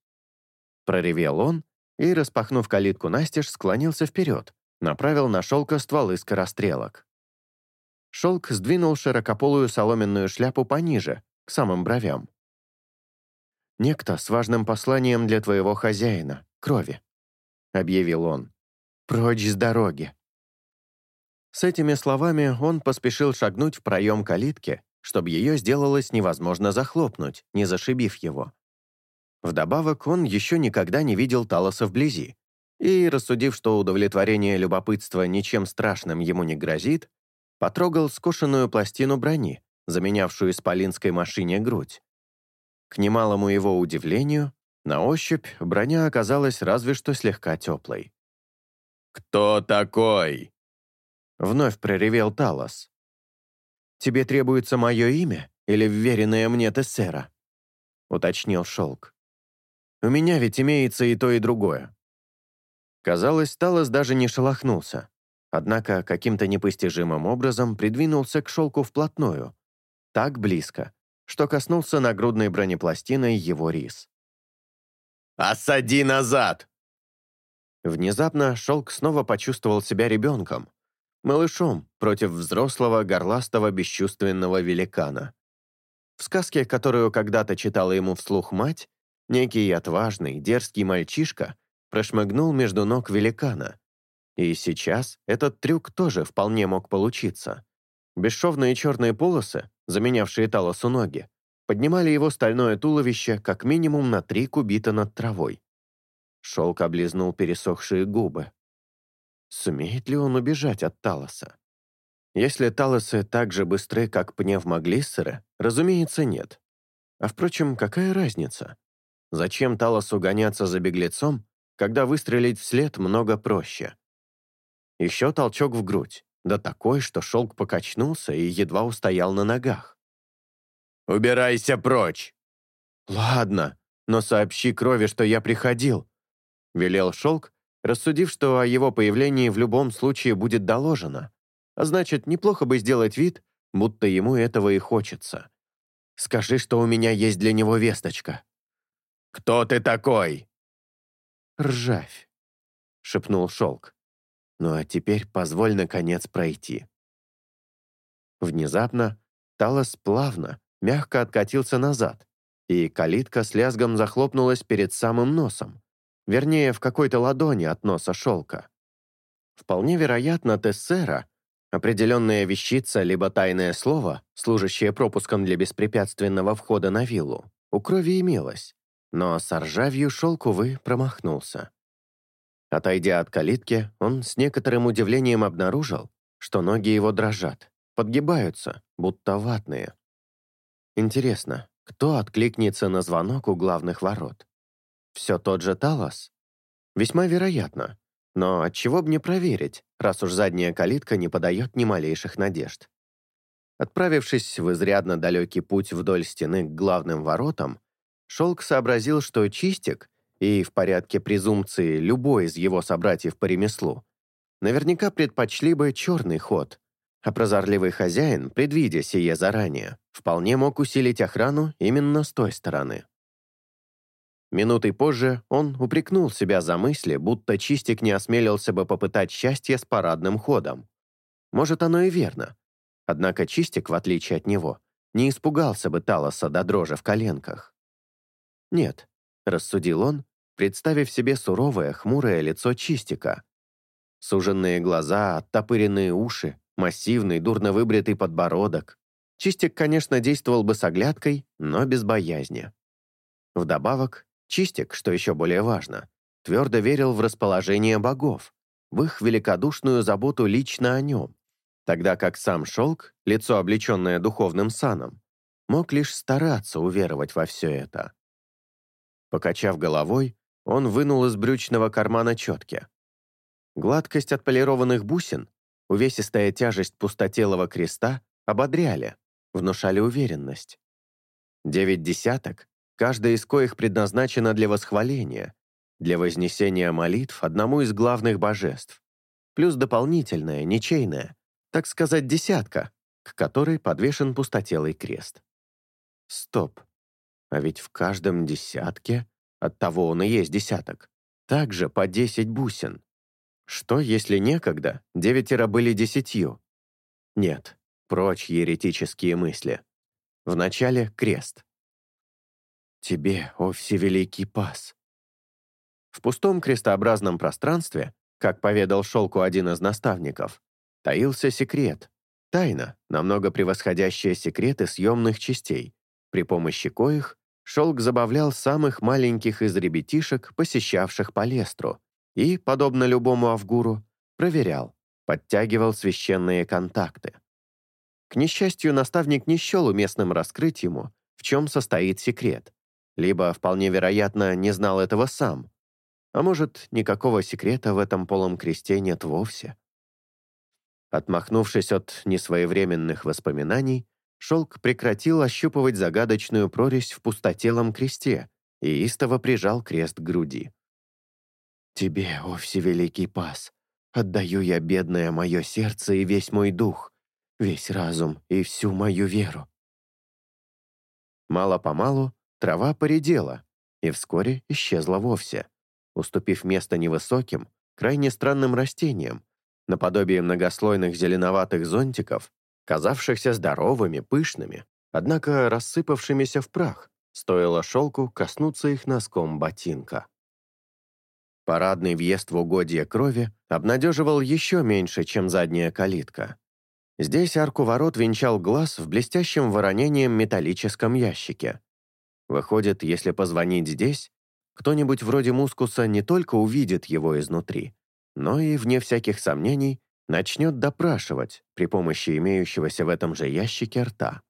Проревел он и, распахнув калитку настежь, склонился вперед, направил на шелка стволы скорострелок. Шелк сдвинул широкополую соломенную шляпу пониже, к самым бровям. «Некто с важным посланием для твоего хозяина, крови», — объявил он. «Прочь с дороги». С этими словами он поспешил шагнуть в проем калитки, чтобы ее сделалось невозможно захлопнуть, не зашибив его. Вдобавок, он еще никогда не видел Талоса вблизи, и, рассудив, что удовлетворение любопытства ничем страшным ему не грозит, потрогал скошенную пластину брони, заменявшую исполинской машине грудь. К немалому его удивлению, на ощупь броня оказалась разве что слегка теплой. «Кто такой?» Вновь проревел Талос. «Тебе требуется мое имя или вверенное мне Тессера?» уточнил Шелк. «У меня ведь имеется и то, и другое». Казалось, Талос даже не шелохнулся, однако каким-то непостижимым образом придвинулся к Шелку вплотную, так близко, что коснулся нагрудной бронепластиной его рис. «Осади назад!» Внезапно Шелк снова почувствовал себя ребенком, малышом против взрослого, горластого, бесчувственного великана. В сказке, которую когда-то читала ему вслух мать, некий отважный, дерзкий мальчишка прошмыгнул между ног великана. И сейчас этот трюк тоже вполне мог получиться. Бесшовные черные полосы, заменявшие Талосу ноги, поднимали его стальное туловище как минимум на три кубита над травой. Шелк облизнул пересохшие губы. Сумеет ли он убежать от Талоса? Если Талосы так же быстры, как пневмоглиссеры, разумеется, нет. А впрочем, какая разница? Зачем Талосу гоняться за беглецом, когда выстрелить вслед много проще? Еще толчок в грудь, да такой, что шелк покачнулся и едва устоял на ногах. «Убирайся прочь!» «Ладно, но сообщи крови, что я приходил», — велел шелк, рассудив, что о его появлении в любом случае будет доложено. А значит, неплохо бы сделать вид, будто ему этого и хочется. «Скажи, что у меня есть для него весточка». «Кто ты такой?» «Ржавь», — шепнул шелк. «Ну а теперь позволь, наконец, пройти». Внезапно Талос плавно, мягко откатился назад, и калитка с лязгом захлопнулась перед самым носом, вернее, в какой-то ладони от носа шелка. Вполне вероятно, Тессера, определенная вещица либо тайное слово, служащее пропуском для беспрепятственного входа на виллу, у крови имелось, но с ржавью шелк, увы, промахнулся. Отойдя от калитки, он с некоторым удивлением обнаружил, что ноги его дрожат, подгибаются, будто ватные. Интересно, кто откликнется на звонок у главных ворот? Все тот же Талос? Весьма вероятно. Но отчего бы не проверить, раз уж задняя калитка не подает ни малейших надежд. Отправившись в изрядно далекий путь вдоль стены к главным воротам, Шелк сообразил, что Чистик и, в порядке презумпции, любой из его собратьев по ремеслу, наверняка предпочли бы черный ход, а прозорливый хозяин, предвидя сие заранее, вполне мог усилить охрану именно с той стороны. Минутой позже он упрекнул себя за мысли, будто Чистик не осмелился бы попытать счастье с парадным ходом. Может, оно и верно. Однако Чистик, в отличие от него, не испугался бы Талоса до дрожи в коленках. «Нет», — рассудил он, представив себе суровое, хмурое лицо Чистика. Суженные глаза, оттопыренные уши, массивный, дурно выбритый подбородок. Чистик, конечно, действовал бы с оглядкой, но без боязни. Вдобавок, Чистик, что еще более важно, твердо верил в расположение богов, в их великодушную заботу лично о нем, тогда как сам Шелк, лицо, облеченное духовным саном, мог лишь стараться уверовать во все это. Покачав головой, он вынул из брючного кармана четки. Гладкость отполированных бусин увесистая тяжесть пустотелого креста ободряли, внушали уверенность. Девять десяток, каждая из коих предназначена для восхваления, для вознесения молитв одному из главных божеств, плюс дополнительная, ничейная, так сказать, десятка, к которой подвешен пустотелый крест. Стоп. А ведь в каждом десятке, от того он и есть десяток, также по десять бусин. Что, если некогда девятеро были десятью? Нет, прочь еретические мысли. Вначале крест. Тебе, о всевеликий пас. В пустом крестообразном пространстве, как поведал Шелку один из наставников, таился секрет, тайна, намного превосходящая секреты съемных частей, при помощи коих Шелк забавлял самых маленьких из ребятишек, посещавших палестру, и, подобно любому Авгуру, проверял, подтягивал священные контакты. К несчастью, наставник не счел уместным раскрыть ему, в чем состоит секрет, либо, вполне вероятно, не знал этого сам, а может, никакого секрета в этом полом кресте нет вовсе. Отмахнувшись от несвоевременных воспоминаний, Шелк прекратил ощупывать загадочную прорезь в пустотелом кресте и истово прижал крест к груди. «Тебе, о всевеликий пас, отдаю я бедное мое сердце и весь мой дух, весь разум и всю мою веру». Мало-помалу трава поредела и вскоре исчезла вовсе, уступив место невысоким, крайне странным растениям, наподобие многослойных зеленоватых зонтиков, казавшихся здоровыми, пышными, однако рассыпавшимися в прах, стоило шелку коснуться их носком ботинка. Парадный въезд в угодье крови обнадеживал еще меньше, чем задняя калитка. Здесь арку ворот венчал глаз в блестящем воронением металлическом ящике. Выходит, если позвонить здесь, кто-нибудь вроде Мускуса не только увидит его изнутри, но и, вне всяких сомнений, начнет допрашивать при помощи имеющегося в этом же ящике рта.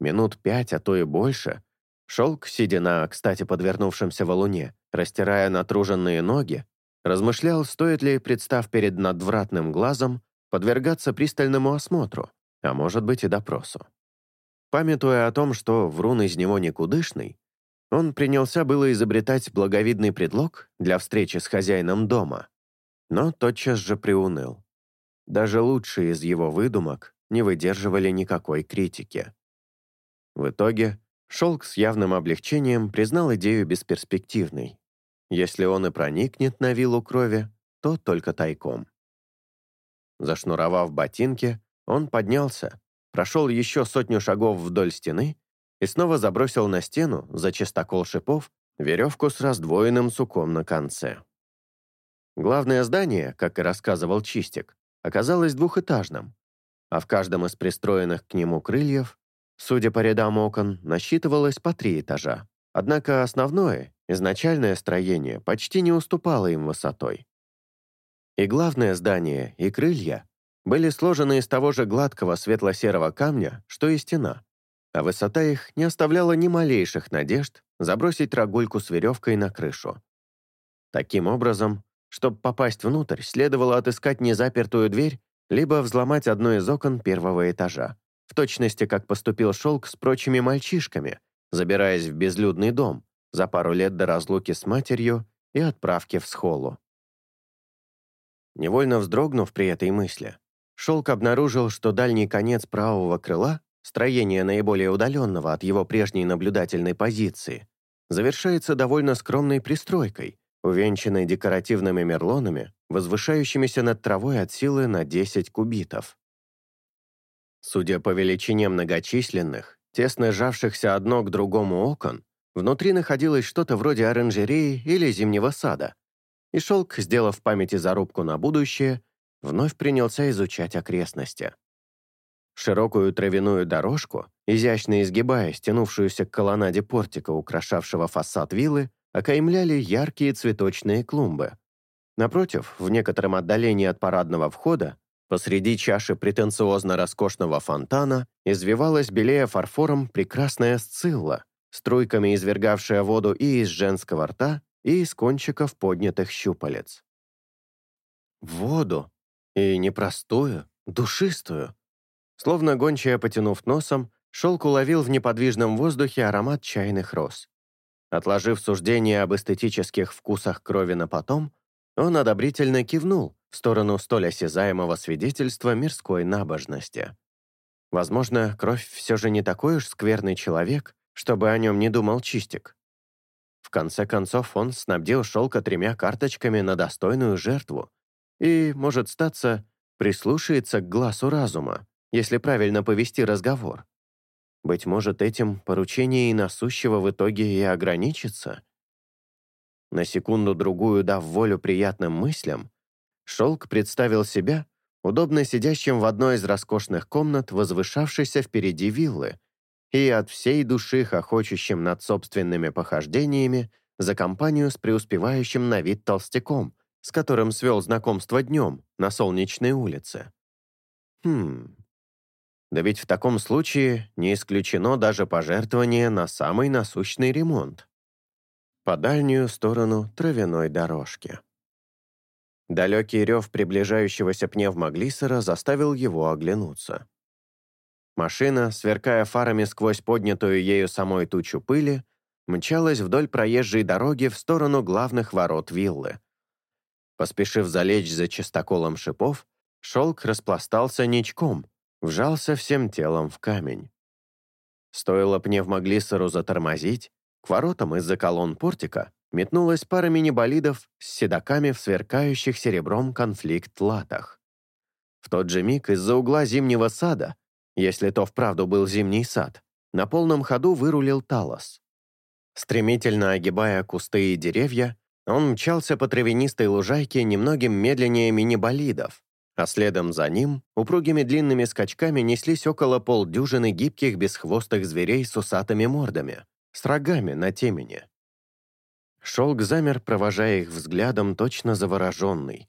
Минут пять, а то и больше, шелк, сидя на, кстати, подвернувшемся валуне, растирая натруженные ноги, размышлял, стоит ли, представ перед надвратным глазом, подвергаться пристальному осмотру, а может быть и допросу. Памятуя о том, что врун из него никудышный, он принялся было изобретать благовидный предлог для встречи с хозяином дома, но тотчас же приуныл. Даже лучшие из его выдумок не выдерживали никакой критики. В итоге Шелк с явным облегчением признал идею бесперспективной. Если он и проникнет на виллу крови, то только тайком. Зашнуровав ботинки, он поднялся, прошел еще сотню шагов вдоль стены и снова забросил на стену, за чистокол шипов, веревку с раздвоенным суком на конце. Главное здание, как и рассказывал Чистик, оказалось двухэтажным, а в каждом из пристроенных к нему крыльев, судя по рядам окон, насчитывалось по три этажа. Однако основное, изначальное строение почти не уступало им высотой. И главное здание, и крылья были сложены из того же гладкого светло-серого камня, что и стена, а высота их не оставляла ни малейших надежд забросить рогульку с веревкой на крышу. Таким образом, чтобы попасть внутрь, следовало отыскать незапертую дверь либо взломать одно из окон первого этажа, в точности как поступил Шелк с прочими мальчишками, забираясь в безлюдный дом за пару лет до разлуки с матерью и отправки в схолу. Невольно вздрогнув при этой мысли, Шелк обнаружил, что дальний конец правого крыла строение наиболее удаленного от его прежней наблюдательной позиции, завершается довольно скромной пристройкой, увенчанной декоративными мерлонами, возвышающимися над травой от силы на 10 кубитов. Судя по величине многочисленных, тесно сжавшихся одно к другому окон, внутри находилось что-то вроде оранжереи или зимнего сада, и Шелк, сделав в памяти зарубку на будущее, вновь принялся изучать окрестности. Широкую травяную дорожку, изящно изгибаясь, тянувшуюся к колоннаде портика, украшавшего фасад виллы, окаймляли яркие цветочные клумбы. Напротив, в некотором отдалении от парадного входа, посреди чаши претенциозно-роскошного фонтана, извивалась белея фарфором прекрасная сцилла, струйками извергавшая воду и из женского рта, и из кончиков поднятых щупалец. Воду! И непростую, душистую, Словно гончая, потянув носом, шелк уловил в неподвижном воздухе аромат чайных роз. Отложив суждение об эстетических вкусах крови на потом, он одобрительно кивнул в сторону столь осязаемого свидетельства мирской набожности. Возможно, кровь все же не такой уж скверный человек, чтобы о нем не думал Чистик. В конце концов, он снабдил шелка тремя карточками на достойную жертву и, может статься, прислушается к глазу разума, если правильно повести разговор. Быть может, этим поручение и насущего в итоге и ограничится? На секунду-другую дав волю приятным мыслям, Шелк представил себя, удобно сидящим в одной из роскошных комнат, возвышавшейся впереди виллы, и от всей души хохочущим над собственными похождениями за компанию с преуспевающим на вид толстяком, с которым свел знакомство днем на солнечной улице. Хм. Да ведь в таком случае не исключено даже пожертвование на самый насущный ремонт. По дальнюю сторону травяной дорожки. Далекий рев приближающегося пневмоглиссера заставил его оглянуться. Машина, сверкая фарами сквозь поднятую ею самой тучу пыли, мчалась вдоль проезжей дороги в сторону главных ворот виллы. Поспешив залечь за чистоколом шипов, шелк распластался ничком, вжался всем телом в камень. Стоило пневмоглиссеру затормозить, к воротам из-за колонн портика метнулась пара мини-болидов с седаками в сверкающих серебром конфликт-латах. В тот же миг из-за угла зимнего сада, если то вправду был зимний сад, на полном ходу вырулил Талос. Стремительно огибая кусты и деревья, он мчался по травянистой лужайке немногим медленнее мини-болидов, а следом за ним упругими длинными скачками неслись около полдюжины гибких бесхвостых зверей с усатыми мордами, с рогами на темени. Шелк замер, провожая их взглядом, точно завороженный.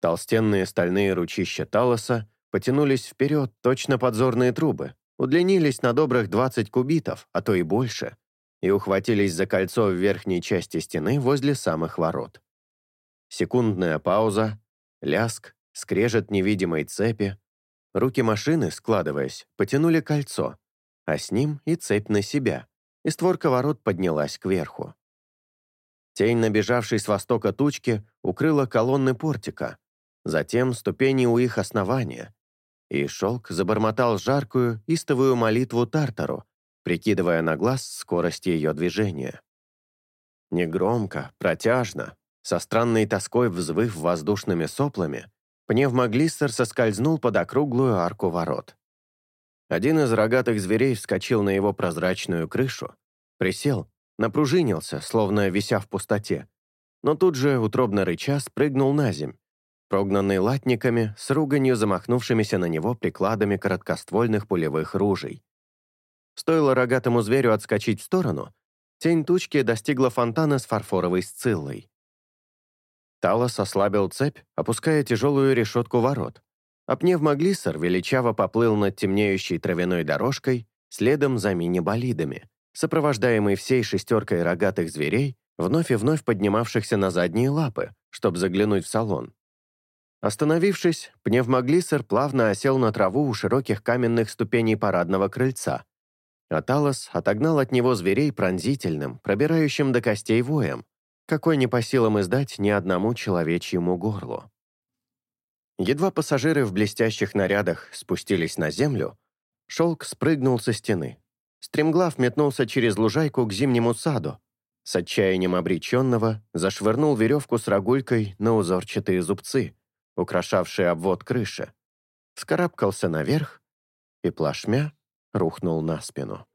Толстенные стальные ручища Талоса потянулись вперед, точно подзорные трубы, удлинились на добрых 20 кубитов, а то и больше, и ухватились за кольцо в верхней части стены возле самых ворот. Секундная пауза, ляск, скрежет невидимой цепи. Руки машины, складываясь, потянули кольцо, а с ним и цепь на себя, и створка ворот поднялась кверху. Тень, набежавшей с востока тучки, укрыла колонны портика, затем ступени у их основания, и шелк забормотал жаркую, истовую молитву Тартару, прикидывая на глаз скорость ее движения. Негромко, протяжно, со странной тоской взвыв воздушными соплами, пневмоглиссер соскользнул под округлую арку ворот. Один из рогатых зверей вскочил на его прозрачную крышу, присел напружинился, словно вися в пустоте, но тут же, утробно рыча, спрыгнул на земь, прогнанный латниками, с руганью замахнувшимися на него прикладами короткоствольных пулевых ружей. Стоило рогатому зверю отскочить в сторону, тень тучки достигла фонтана с фарфоровой сциллой. Талос ослабил цепь, опуская тяжелую решетку ворот, а пневмоглиссер величаво поплыл над темнеющей травяной дорожкой следом за мини-болидами, сопровождаемый всей шестеркой рогатых зверей, вновь и вновь поднимавшихся на задние лапы, чтобы заглянуть в салон. Остановившись, пневмоглиссер плавно осел на траву у широких каменных ступеней парадного крыльца. А Талос отогнал от него зверей пронзительным, пробирающим до костей воем, какой не по силам издать ни одному человечьему горлу. Едва пассажиры в блестящих нарядах спустились на землю, шелк спрыгнул со стены. Стремглав метнулся через лужайку к зимнему саду. С отчаянием обреченного зашвырнул веревку с рогулькой на узорчатые зубцы, украшавшие обвод крыши. Вскарабкался наверх и плашмя рухнул на спину.